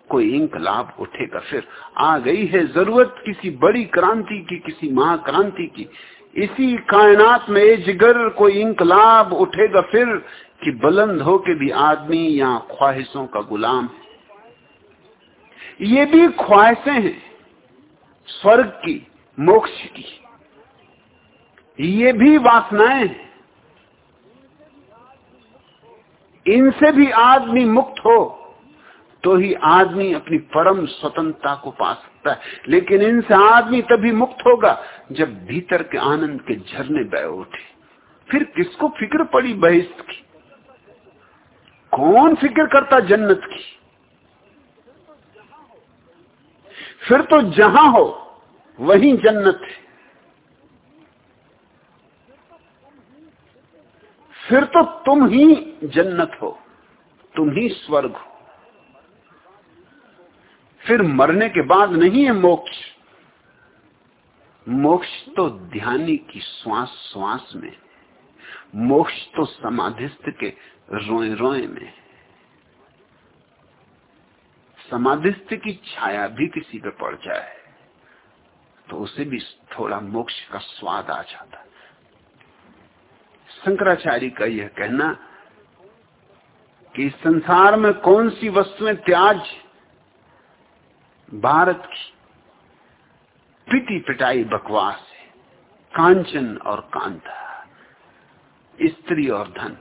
[SPEAKER 1] कोई इंकलाब उठेगा फिर। आ गई है ज़रूरत किसी बड़ी क्रांति की, किसी महाक्रांति की। इसी कायनात में जिगर कोई इंकलाब उठेगा फिर कि बुलंद हो के भी आदमी यहाँ ख्वाहिशों का गुलाम है। ये भी ख्वाहिशें हैं, स्वर्ग की, मोक्ष की। ये भी वासनाएँ हैं। इनसे भी आदमी मुक्त हो तो ही आदमी अपनी परम स्वतंत्रता को पा सकता है। लेकिन इनसे आदमी तभी मुक्त होगा जब भीतर के आनंद के झरने बह उठे। फिर किसको फ़िक्र पड़ी बहिष्ठ की? कौन फ़िक्र करता जन्नत की? फिर तो जहाँ हो, वहीं जन्नत है। फिर तो तुम ही जन्नत हो, तुम ही स्वर्ग हो। फिर मरने के बाद नहीं है मोक्ष। मोक्ष तो ध्यानी की श्वास श्वास में मोक्ष तो समाधिस्थ के रोए रोए में समाधिस्थ की छाया भी किसी पे पड़ जाए तो उसे भी थोड़ा मोक्ष का स्वाद आ जाता शंकराचार्य का यह कहना कि संसार में कौन सी वस्तुएँ त्याज भारत की पिटी पिटाई बकवास है। कांचन और कांता, स्त्री और धन।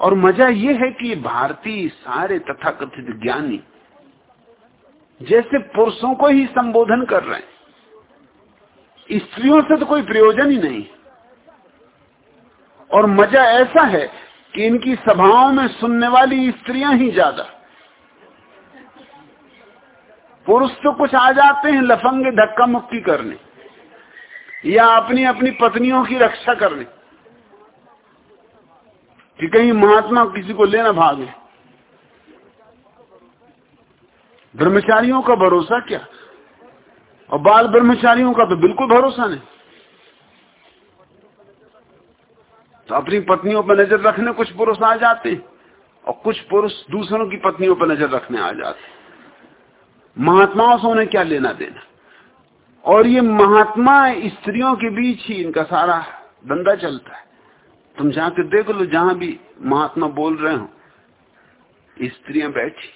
[SPEAKER 1] और मज़ा यह है कि भारतीय सारे तथाकथित ज्ञानी जैसे पुरुषों को ही संबोधन कर रहे हैं। स्त्रियों से तो कोई प्रयोजन ही नहीं। और मज़ा ऐसा है कि इनकी सभाओं में सुनने वाली स्त्रियाँ ही ज़्यादा। पुरुष तो कुछ आ जाते हैं लफंगे, धक्का मुक्की करने। या अपनी अपनी पत्नियों की रक्षा करने। कि कहीं महात्मा किसी को लेना भागे। ब्रह्मचारियों का भरोसा क्या? और बाल ब्रह्मचारियों का तो बिल्कुल भरोसा नहीं। तो अपनी पत्नियों पर नज़र रखने कुछ पुरुष आ जाते हैं, और कुछ पुरुष दूसरों की पत्नियों पर नज़र रखने आ जाते महात्माओं से उन्हें क्या लेना देना? और ये महात्मा स्त्रियों के बीच ही इनका सारा धंधा चलता है। तुम जाके देख लो, जहाँ भी महात्मा बोल रहे हो, स्त्रियाँ बैठी।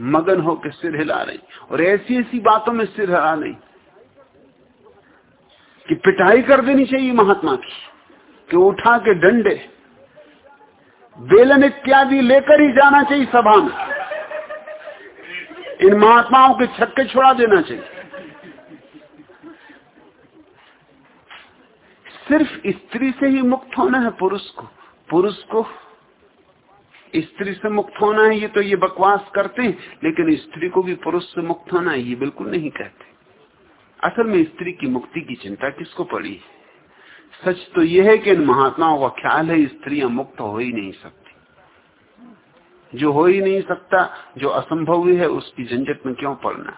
[SPEAKER 1] मगन होकर सिर हिला रही। और ऐसी ऐसी बातों में सिर हिला नहीं कि पिटाई कर देनी चाहिए महात्मा की, कि उठा के डंडे, बेलन इत्यादि लेकर ही जाना चाहिए सभा में। इन महात्माओं के छक्के छोड़ा देना चाहिए। सिर्फ़ स्त्री से ही मुक्त होना है पुरुष को। पुरुष को स्त्री से मुक्त होना है, ये तो ये बकवास करते हैं, लेकिन स्त्री को भी पुरुष से मुक्त होना है, ये बिल्कुल नहीं कहते। असल में स्त्री की मुक्ति की चिंता किसको पड़ी? सच तो यह है कि इन महात्माओं का ख्याल है, स्त्रियाँ मुक्त हो ही नहीं सकती। जो हो ही नहीं सकता, जो असंभव ही है, उसकी झंझट में क्यों पड़ना?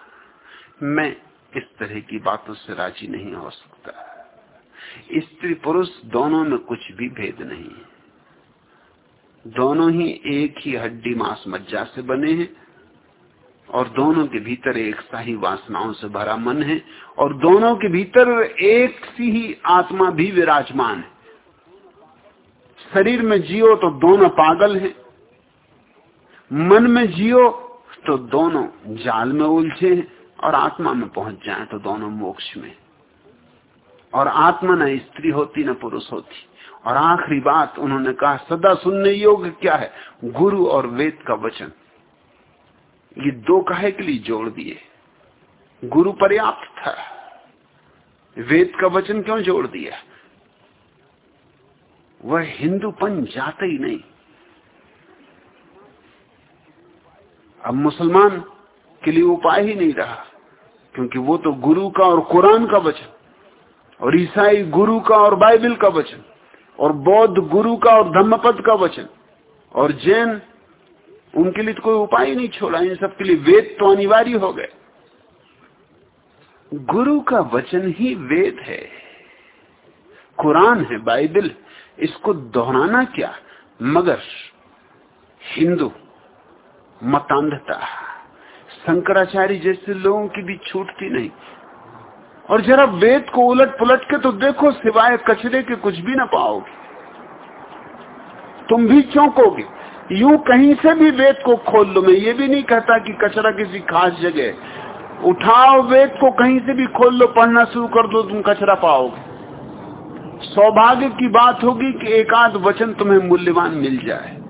[SPEAKER 1] मैं इस तरह की बातों से राज़ी नहीं हो सकता। स्त्री पुरुष दोनों में कुछ भी भेद नहीं है। दोनों ही एक ही हड्डी मांस मज्जा से बने हैं, और दोनों के भीतर एक सा ही वासनाओं से भरा मन है, और दोनों के भीतर एक सी ही आत्मा भी विराजमान है। शरीर में जियो तो दोनों पागल हैं मन में जियो तो दोनों जाल में उलझे और आत्मा में पहुँच जाए तो दोनों मोक्ष में। और आत्मा न स्त्री होती, न पुरुष होती। और आखिरी बात उन्होंने कहा, सदा सुनने योग्य क्या है? गुरु और वेद का वचन। ये दो कहे के लिए जोड़ दिए? गुरु पर्याप्त था। वेद का वचन क्यों जोड़ दिया? वह हिंदूपन जाते ही नहीं। अब मुसलमान के लिए उपाय ही नहीं रहा, क्योंकि वो तो गुरु का और कुरान का वचन, और ईसाई गुरु का और बाइबल का वचन, और बौद्ध गुरु का और धम्मपद का वचन, और जैन, उनके लिए तो कोई उपाय नहीं छोड़ा, इन सबके लिए वेद तो अनिवार्य हो गए। गुरु का वचन ही वेद है, कुरान है, बाइबल, इसको दोहराना क्या? मगर हिंदू मतांधता शंकराचार्य जैसे लोगों की भी छूटती नहीं। और जरा वेद को उलट पुलट के तो देखो, सिवाय कचरे के कुछ भी ना पाओगे। तुम भी चौंकोगे। यूँ कहीं से भी वेद को खोल लो। मैं ये भी नहीं कहता कि कचरा किसी खास जगह। उठाओ वेद को कहीं से भी खोल लो, पढ़ना शुरू कर दो, तुम कचरा पाओगे। सौभाग्य की बात होगी कि एक आध वचन तुम्हें मूल्यवान मिल जाए।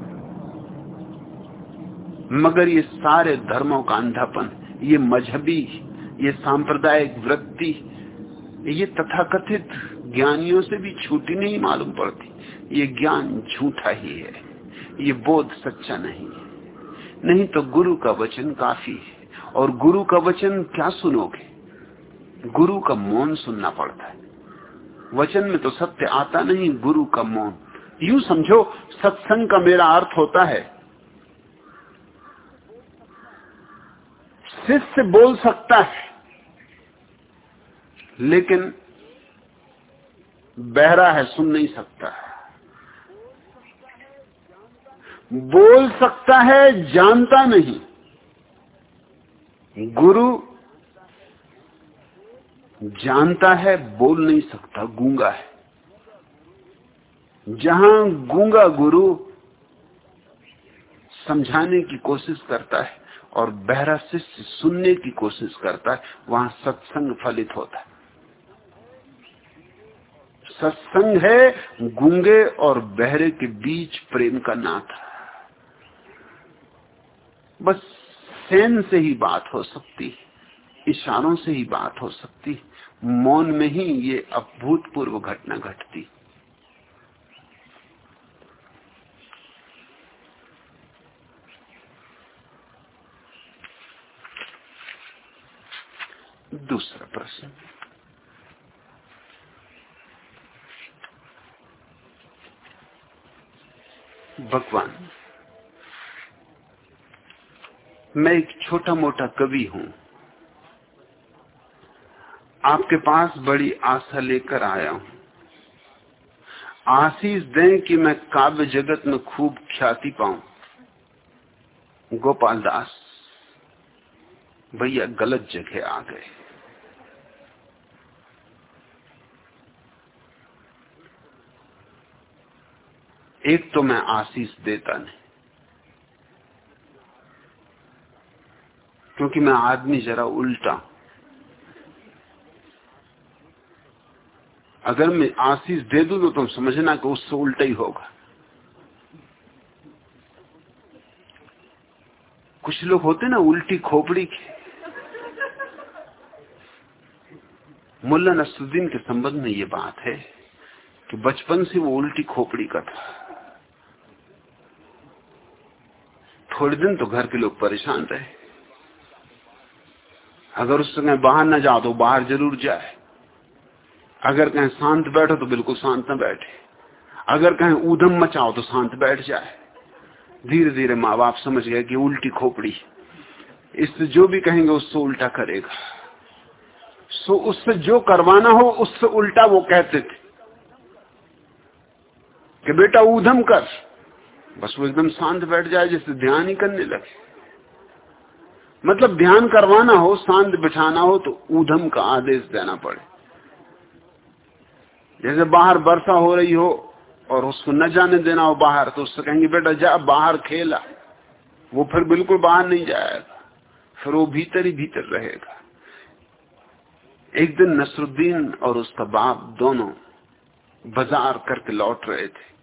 [SPEAKER 1] मगर ये सारे धर्मों का अंधापन, ये मजहबी, ये सांप्रदायिक वृत्ति, ये तथाकथित ज्ञानियों से भी छूटी नहीं मालूम पड़ती। ये ज्ञान झूठा ही है। ये बोध सच्चा नहीं है। नहीं तो गुरु का वचन काफ़ी है। और गुरु का वचन क्या सुनोगे? गुरु का मौन सुनना पड़ता है। वचन में तो सत्य आता नहीं, गुरु का मौन। यूँ समझो, सत्संग का मेरा अर्थ होता है शिष्य बोल सकता है, लेकिन बहरा है, सुन नहीं सकता बोल सकता है, जानता नहीं। गुरु जानता है, बोल नहीं सकता, गूँगा है। जहाँ गूँगा गुरु समझाने की कोशिश करता है और बहरा शिष्य सुनने की कोशिश करता है, वहाँ सत्संग फलित होता है। सत्संग है गूँगे और बहरे के बीच प्रेम का नाता। बस सैन से ही बात हो सकती इशारों से ही बात हो सकती मौन में ही ये अभूतपूर्व घटना घटती दूसरा प्रश्न भगवान, मैं एक छोटा मोटा कवि हूँ। आपके पास बड़ी आशा लेकर आया हूँ। आशीष दें कि मैं काव्य जगत में खूब ख्याति पाऊँ। गोपाल दास, भैया गलत जगह आ गए। एक तो मैं आशीष देता नहीं। क्योंकि मैं आदमी जरा उल्टा अगर मैं आशीष दे दू तो तुम समझना कि उससे उल्टा ही होगा। कुछ लोग होते ना उल्टी खोपड़ी के। मुल्ला नसरुद्दीन के संबंध में ये बात है कि बचपन से वो उल्टी खोपड़ी का था। थोड़े दिन तो घर के लोग परेशान रहे। अगर उस समय बाहर ना जाओ तो बाहर ज़रूर जाए। अगर कहीं शांत बैठो तो बिल्कुल शांत न बैठे। अगर कहीं ऊधम मचाओ तो शांत बैठ जाए। धीरे धीरे माँ बाप समझ गए कि उल्टी खोपड़ी। इससे जो भी कहेंगे उससे उल्टा करेगा। सो उससे जो करवाना हो, उससे उल्टा वो कहते थे कि बेटा ऊधम कर। बस वो एकदम शांत बैठ जाए, जिससे ध्यान ही करने लगे। मतलब ध्यान करवाना हो, शांत बिठाना हो तो ऊधम का आदेश देना पड़े। जैसे बाहर वर्षा हो रही हो, और उसको न जाने देना हो बाहर तो उससे कहेंगे, बेटा, जा, बाहर खेला। वो फिर बिल्कुल बाहर नहीं जाएगा। फिर वो भीतर ही भीतर रहेगा। एक दिन नसरुद्दीन और उसका बाप दोनों बाज़ार करके लौट रहे थे।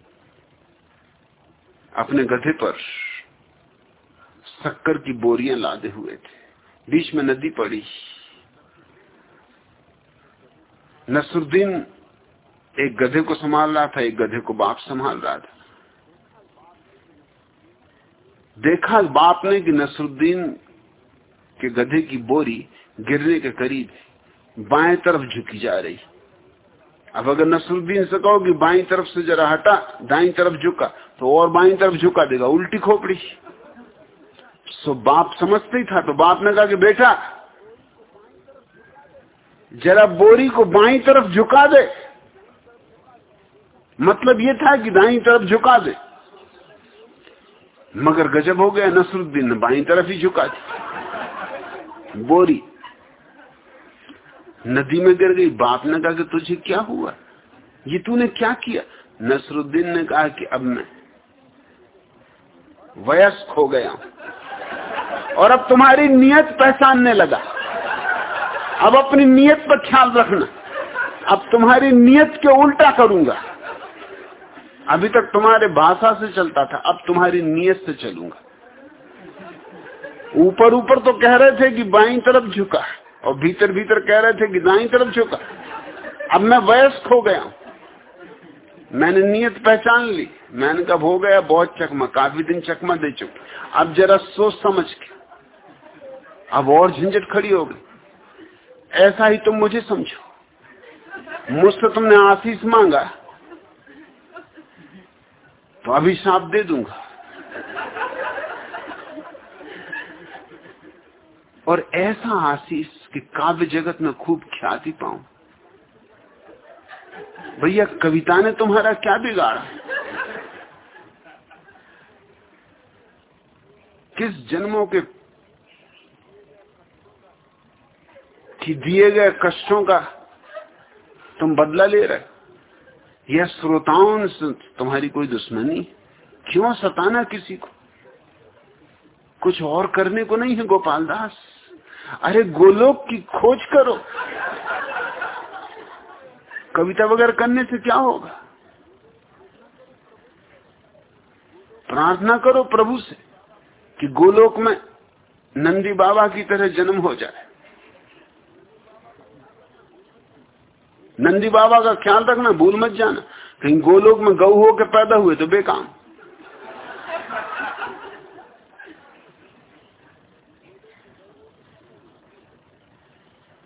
[SPEAKER 1] अपने गधे पर शक्कर की बोरियाँ लादे हुए थे। बीच में नदी पड़ी। नसरुद्दीन एक गधे को संभाल रहा था, एक गधे को बाप संभाल रहा था। देखा बाप ने कि नसरुद्दीन के गधे की बोरी गिरने के करीब बाएँ तरफ़ झुकी जा रही। अब अगर नसरुद्दीन से कहो कि बाई तरफ़ से जरा हटा, दाई तरफ़ झुका तो और बाई तरफ़ झुका देगा, उल्टी खोपड़ी सो। बाप समझते ही था तो बाप ने कहा कि बेटा, जरा बोरी को बाई तरफ़ झुका दे। मतलब ये था कि दाई तरफ़ झुका दे। मगर गजब हो गया, नसरुद्दीन ने बाई तरफ़ ही झुका दी। बोरी नदी में गिर गई, बाप ने कहा कि तुझे क्या हुआ? ये तूने क्या किया? नसरुद्दीन ने कहा कि अब मैं वयस्क हो गया। और अब तुम्हारी नियत पहचानने लगा। अब अपनी नियत पर ख्याल रखना। अब तुम्हारी नियत के उल्टा करूँगा। अभी तक तुम्हारे भाषा से चलता था, अब तुम्हारी नियत से चलूँगा। ऊपर ऊपर तो कह रहे थे कि बाई तरफ़ झुका। और भीतर भीतर कह रहे थे कि दाई तरफ़ झुका। अब मैं वयस्क हो गया मैंने नियत पहचान ली। मैंने कब हो गया, बहुत चकमा, काफ़ी दिन चकमा दे चुके अब जरा सोच समझ के। अब और झंझट खड़ी हो गई। ऐसा ही तुम मुझे समझो। मुझसे तुमने आशीष मांगा। तो अभिशाप दे दूँगा। और ऐसा आशीष कि काव्य जगत में खूब ख्याति पाऊँ। भैया, कविता ने तुम्हारा क्या बिगाड़ा? किस जन्मों के कि दिए गए कष्टों का तुम बदला ले रहे यह श्रोताओं से तुम्हारी कोई दुश्मनी? क्यों सताना किसी को? कुछ और करने को नहीं है, गोपाल दास? अरे गोलोक की खोज करो। कविता वगैरह करने से क्या होगा? प्रार्थना करो प्रभु से। कि गोलोक में नंदी बाबा की तरह जन्म हो जाए। नंदी बाबा का ख्याल रखना, भूल मत जाना। कहीं गोलोक में गऊ हो के पैदा हुए तो बेकाम।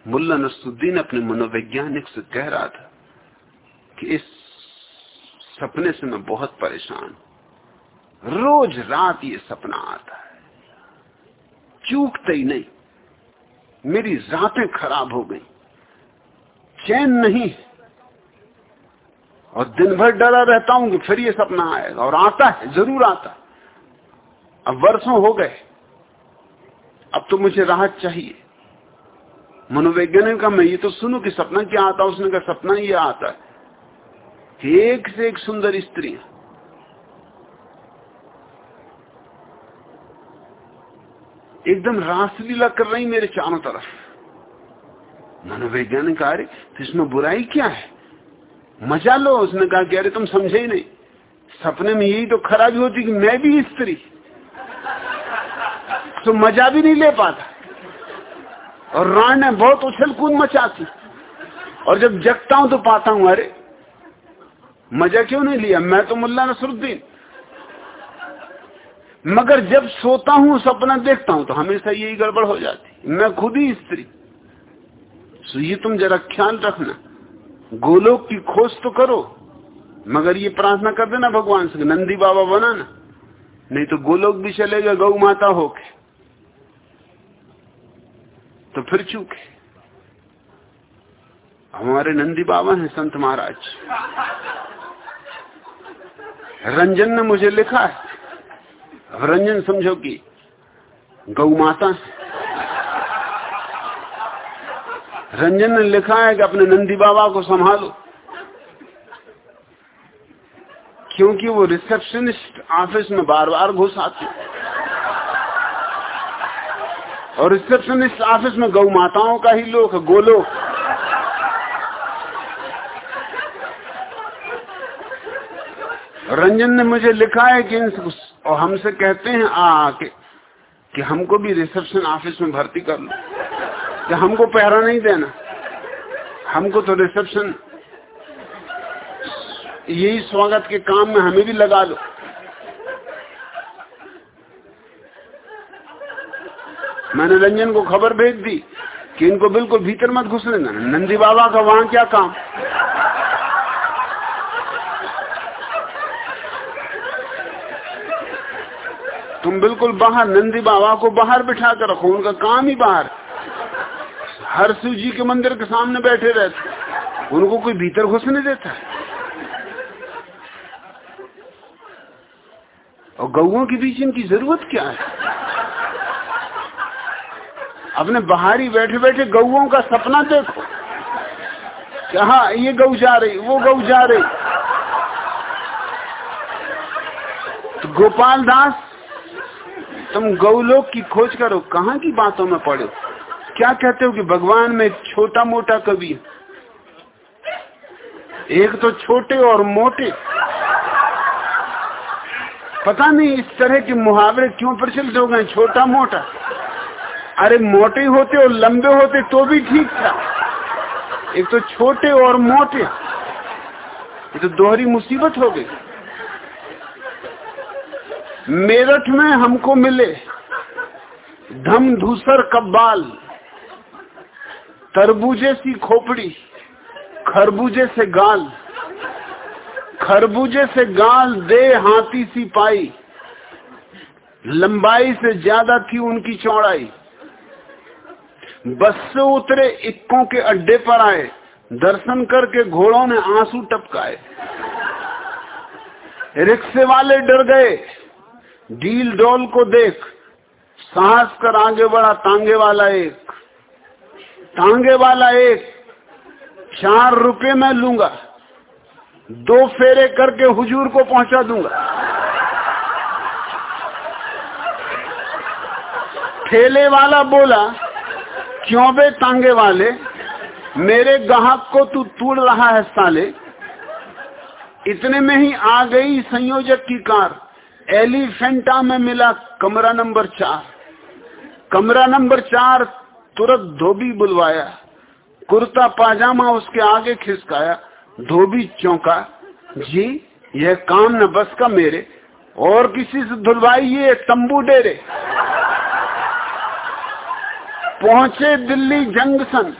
[SPEAKER 1] मुल्ला नसुद्दीन अपने मनोवैज्ञानिक से कह रहा था कि इस सपने से मैं बहुत परेशान हूँ। रोज रात ये सपना आता है। चूकते ही नहीं। मेरी रातें खराब हो गई। चैन नहीं और दिन भर डरा रहता हूँ कि फिर ये सपना आएगा। और आता है, ज़रूर आता है। अब वर्षों हो गए। अब तो मुझे राहत चाहिए। मनोवैज्ञानिक का मैं ये तो सुनू कि सपना क्या आता उसने कहा, सपना ये आता है एक से एक सुंदर स्त्री एकदम रासलीला कर रही मेरे चारों तरफ़। मनोवैज्ञानिक कार्य तो इसमें बुराई क्या है? मज़ा लो। उसने कहा कि, अरे, तुम समझे ही नहीं। सपने में यही तो खराबी होती कि मैं भी स्त्री। तो मज़ा भी नहीं ले पाता। और राण ने बहुत उछल कूद मचाती। और जब जगता हूँ तो पाता हूँ, अरे, मज़ा क्यों नहीं लिया? मैं तो मुल्ला नसरुद्दीन। मगर जब सोता हूँ, सपना देखता हूँ तो हमेशा यही गड़बड़ हो जाती मैं खुद ही स्त्री। तो ये तुम जरा ख्याल रखना। गोलोक की खोज तो करो, मगर ये प्रार्थना कर देना भगवान से नंदी बाबा बनाना। नहीं तो गोलोक भी चलेगा गौ माता होके। तो फिर चूके। हमारे नंदी बाबा हैं, संत महाराज। रंजन ने मुझे लिखा है। रंजन समझो कि गौ माता। रंजन ने लिखा है कि अपने नंदी बाबा को संभालो। क्योंकि वो रिसेप्शनिस्ट ऑफ़िस में बार बार घुस आते और रिसेप्शनिस्ट ऑफ़िस में गौ माताओं का ही लोग गोलो रंजन ने मुझे लिखा है कि और हमसे कहते हैं, आ के, कि हमको भी रिसेप्शन ऑफ़िस में भर्ती कर लो। कि हमको पहरा नहीं देना। हमको तो रिसेप्शन यही स्वागत के काम में हमें भी लगा लो। मैंने रंजन को खबर भेज दी कि इनको बिल्कुल भीतर मत घुसने देना। नंदी बाबा का वहाँ क्या काम? तुम बिल्कुल बाहर, नंदी बाबा को बाहर बिठा कर रखो, उनका काम ही बाहर। हर शिव जी के मंदिर के सामने बैठे रहते उनको कोई भीतर घुसने देता। और गऊ के बीच इनकी ज़रूरत क्या है? अपने बाहर ही बैठे बैठे गऊ का सपना देखो। हाँ ये गऊ जा रही, वो गऊ जा रही। तो गोपाल दास तुम गौलोक की खोज करो, कहाँ की बातों में पड़े? क्या कहते हो कि भगवान में छोटा मोटा कवि एक तो छोटे और मोटे। पता नहीं इस तरह के मुहावरे क्यों प्रचलित हो गए, छोटा मोटा। अरे मोटे होते और लंबे होते तो भी ठीक था। एक तो छोटे और मोटे। ये तो दोहरी मुसीबत हो गई। मेरठ में हमको मिले धम धूसर कब्बाल, तरबूजे सी खोपड़ी, खरबूजे से गाल, खरबूजे से गाल दे हाथी सी पाई, लंबाई से ज़्यादा थी उनकी चौड़ाई। बस से उतरे, इक्कों के अड्डे पर आए, दर्शन करके घोड़ों ने आँसू टपकाए। रिक्शे वाले डर गए डील डोल को देख साहस कर आगे बढ़ा तांगे वाला एक। तांगे वाला एक, चार रुपए मैं लूँगा, दो फेरे करके हुजूर को पहुँचा दूँगा। ठेले वाला बोला, क्यों बे तांगे वाले? मेरे ग्राहक को तू तोड़ रहा है साले। इतने में ही आ गई संयोजक की कार। एलिफेंटा में मिला कमरा नंबर चार। कमरा नंबर चार तुरंत धोबी बुलवाया, कुर्ता पाजामा उसके आगे खिसकाया, धोबी चौंका, जी, यह काम न बस का मेरे, और किसी से धुलवाइए तंबू डेरे। पहुँचे दिल्ली जंक्शन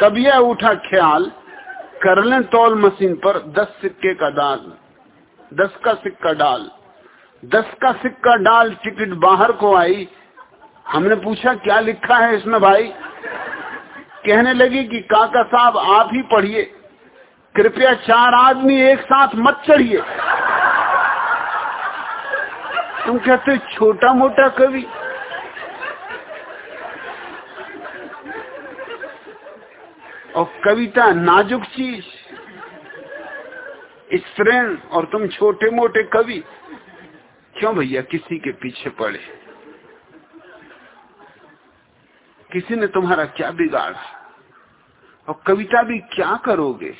[SPEAKER 1] तब यह उठा ख्याल, कर लें तौल मशीन पर दस सिक्के का डाल दस का सिक्का डाल। दस का सिक्का डाल टिकट बाहर को आई। हमने पूछा, क्या लिखा है इसमें भाई? कहने लगी कि, काका साहब, आप ही पढ़िए। कृपया चार आदमी एक साथ मत चढ़िए। तुम कहते छोटा मोटा कवि। और कविता नाजुक चीज़। स्त्रीण और तुम छोटे मोटे कवि। क्यों भैया किसी के पीछे पड़े? किसी ने तुम्हारा क्या बिगाड़ा? और कविता भी क्या करोगे?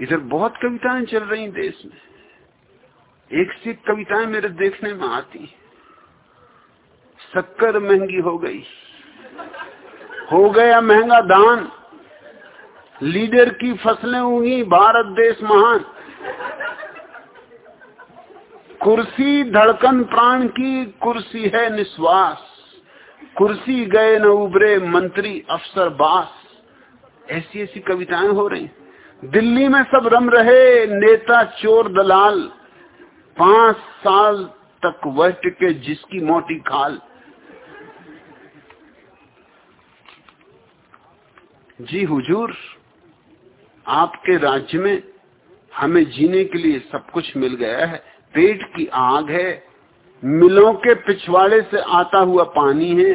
[SPEAKER 1] इधर बहुत कविताएँ चल रही देश में। एक से कविताएँ मेरे देखने में आती शक्कर महँगी हो गई। हो गया महँगा दान। लीडर की फ़सलें उगी, भारत देश महान। कुर्सी धड़कन प्राण की कुर्सी है निश्वास। कुर्सी गए न उबरे मंत्री अफसर बास। ऐसी ऐसी कविताएँ हो रही दिल्ली में सब रम रहे नेता चोर दलाल। पाँच साल तक वह टिके जिसकी मोटी खाल। जी हुजूर, आपके राज्य में हमें जीने के लिए सब कुछ मिल गया है। पेट की आग है, मिलों के पिछवाड़े से आता हुआ पानी है,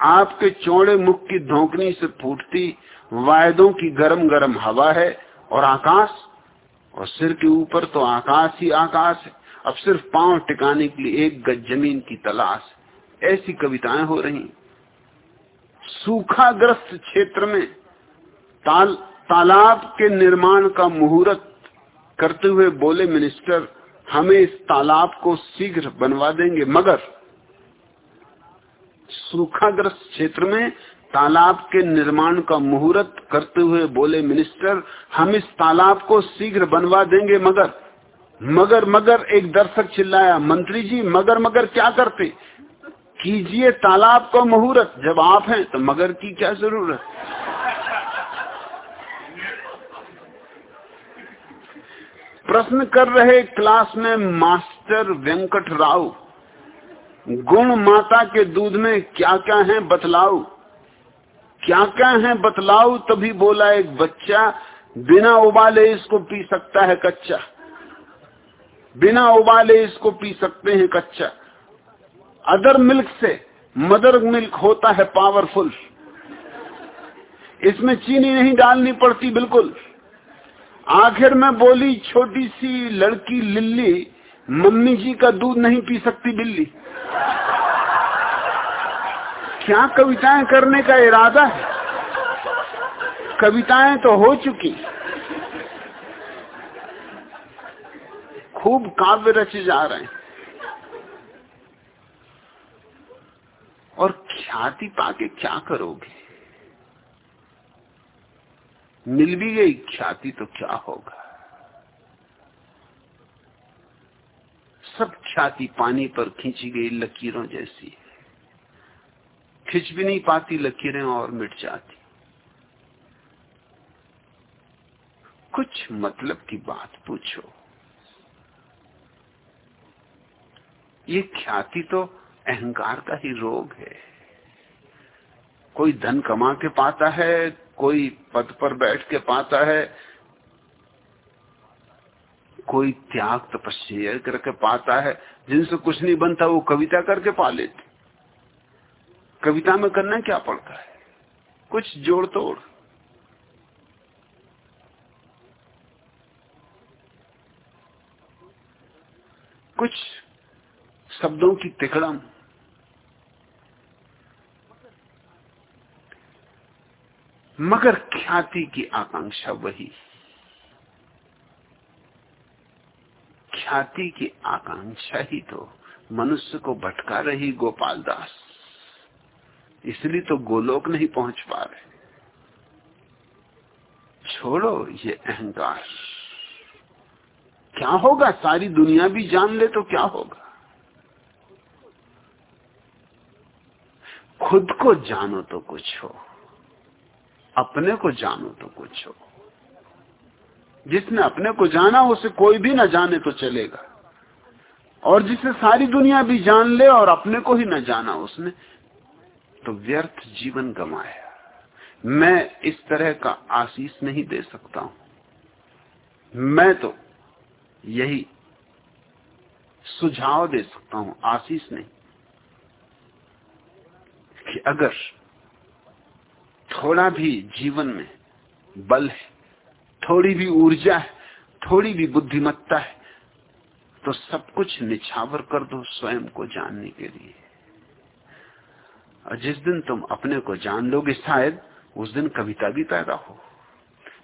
[SPEAKER 1] आपके चौड़े मुख की धोकनी से फूटती वायदों की गरम गरम हवा है और आकाश, और सिर के ऊपर तो आकाश ही आकाश है। अब सिर्फ़ पाँव टिकाने के लिए एक गज ज़मीन की तलाश। ऐसी कविताएँ हो रही सूखाग्रस्त क्षेत्र में ताल, तालाब के निर्माण का मुहूर्त करते हुए बोले मिनिस्टर हमें इस तालाब को शीघ्र बनवा देंगे, मगर सूखाग्रस्त क्षेत्र में तालाब के निर्माण का मुहूर्त करते हुए बोले मिनिस्टर, हम इस तालाब को शीघ्र बनवा देंगे, मगर मगर मगर, एक दर्शक चिल्लाया, मंत्री जी, मगर मगर क्या करते? कीजिए तालाब का मुहूर्त, जब आप हैं तो मगर की क्या ज़रूरत? प्रश्न कर रहे क्लास में मास्टर वेंकट राव, गुण माता के दूध में क्या क्या है बतलाऊ क्या क्या है बतलाऊ तभी बोला एक बच्चा, बिना उबाले इसको पी सकता है कच्चा। बिना उबाले इसको पी सकते हैं कच्चा। अदर मिल्क से मदर मिल्क होता है पावरफुल। इसमें चीनी नहीं डालनी पड़ती बिल्कुल। आखिर में बोली, छोटी सी लड़की लिल्ली, मम्मी जी का दूध नहीं पी सकती बिल्ली. क्या कविताएँ करने का इरादा है? कविताएँ तो हो चुकी। खूब काव्य रचे जा रहे हैं। और ख्याति पाके क्या करोगे? मिल भी गई, ख्याति तो क्या होगा? सब ख्याति पानी पर खींची गई लकीरों जैसी। खिंच भी नहीं पाती लकीरें और मिट जाती। कुछ मतलब की बात पूछो। ये ख्याति तो अहंकार का ही रोग है। कोई धन कमा के पाता है कोई पद पर बैठ के पाता है, कोई त्याग तपस्या करके पाता है, जिनसे कुछ नहीं बनता वो कविता करके पा लेते। कविता में करना क्या पड़ता है? कुछ जोड़ तोड़। कुछ शब्दों की तिकड़म। मगर ख्याति की आकांक्षा वही। ख्याति की आकांक्षा ही तो मनुष्य को भटका रही गोपाल दास। इसलिए तो गोलोक नहीं पहुँच पा रहे। छोड़ो ये अहंकार। क्या होगा? सारी दुनिया भी जान ले तो क्या होगा? खुद को जानो तो कुछ हो। अपने को जानो तो कुछ हो। जिसने अपने को जाना, उसे कोई भी ना जाने तो चलेगा। और जिसे सारी दुनिया भी जान ले और अपने को ही ना जाना उसने तो व्यर्थ जीवन गमाया मैं इस तरह का आशीष नहीं दे सकता हूँ। मैं तो यही सुझाव दे सकता हूँ, आशीष नहीं। कि अगर थोड़ा भी जीवन में बल है, थोड़ी भी ऊर्जा है, थोड़ी भी बुद्धिमत्ता है तो सब कुछ निछावर कर दो स्वयं को जानने के लिए। और जिस दिन तुम अपने को जान लोगे शायद, उस दिन कविता भी पैदा हो।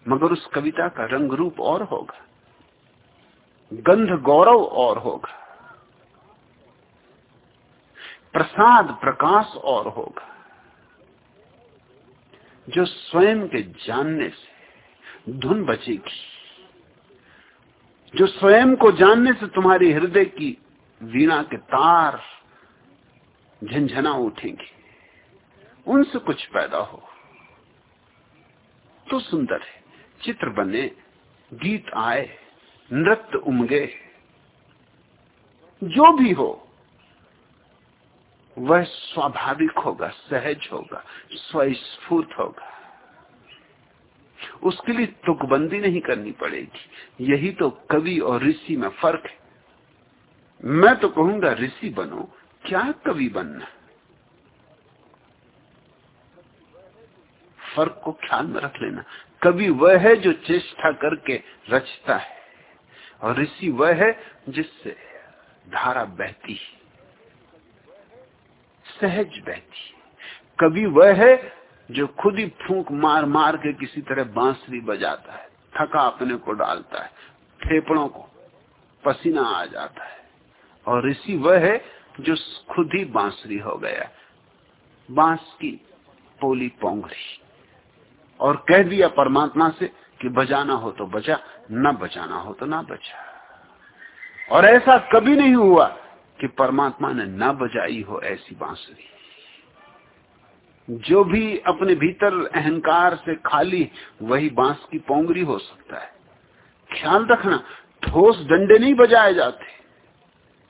[SPEAKER 1] मगर उस कविता का रंग रूप और होगा, गंध गौरव और होगा, प्रसाद प्रकाश और होगा। जो स्वयं के जानने से, धुन बचेगी जो स्वयं को जानने से तुम्हारी हृदय की वीणा के तार झंझना उठेंगे। उनसे कुछ पैदा हो। तो सुंदर है। चित्र बने, गीत आए, नृत्य उमगे। जो भी हो वह स्वाभाविक होगा, सहज होगा, स्वस्फूर्त होगा। उसके लिए तुकबंदी नहीं करनी पड़ेगी। यही तो कवि और ऋषि में फ़र्क है। मैं तो कहूँगा, ऋषि बनो, क्या कवि बनना? फ़र्क को ख्याल में रख लेना। कवि वह है जो चेष्टा करके रचता है, और ऋषि वह है जिससे धारा बहती है। सहज बहती कवि वह है जो खुद ही फूंक मार मार के किसी तरह बांसुरी बजाता है, थका अपने को डालता है, फेफड़ों को, पसीना आ जाता है। और ऋषि वह है जो खुद ही बांसुरी हो गया। बाँस की पोली पोंगरी। और कह दिया परमात्मा से कि बजाना हो तो बजा, न बजाना हो तो ना बजा। और ऐसा कभी नहीं हुआ कि परमात्मा ने ना बजाई हो ऐसी बांसुरी। जो भी अपने भीतर अहंकार से खाली, वही बाँस की पोंगरी हो सकता है। ख्याल रखना, ठोस डंडे नहीं बजाए जाते।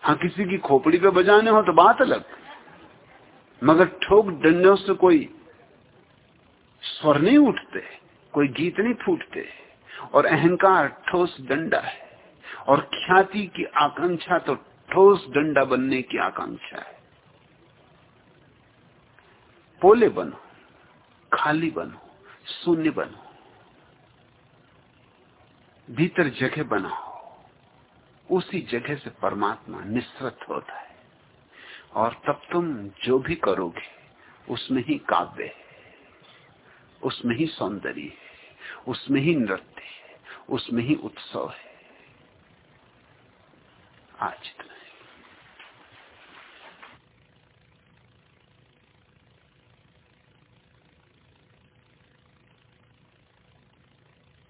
[SPEAKER 1] हाँ किसी की खोपड़ी पे बजाने हो तो बात अलग। मगर ठोक डंडों से कोई स्वर नहीं उठते, कोई गीत नहीं फूटते। और अहंकार ठोस डंडा है। और ख्याति की आकांक्षा तो ठोस डंडा बनने की आकांक्षा है। पोले बनो, खाली बनो, शून्य बनो, भीतर जगह बनाओ, उसी जगह से परमात्मा निस्तृत होता है। और तब तुम जो भी करोगे, उसमें ही काव्य है, उसमें ही सौंदर्य है, उसमें ही नृत्य है, उसमें ही उत्सव है। आज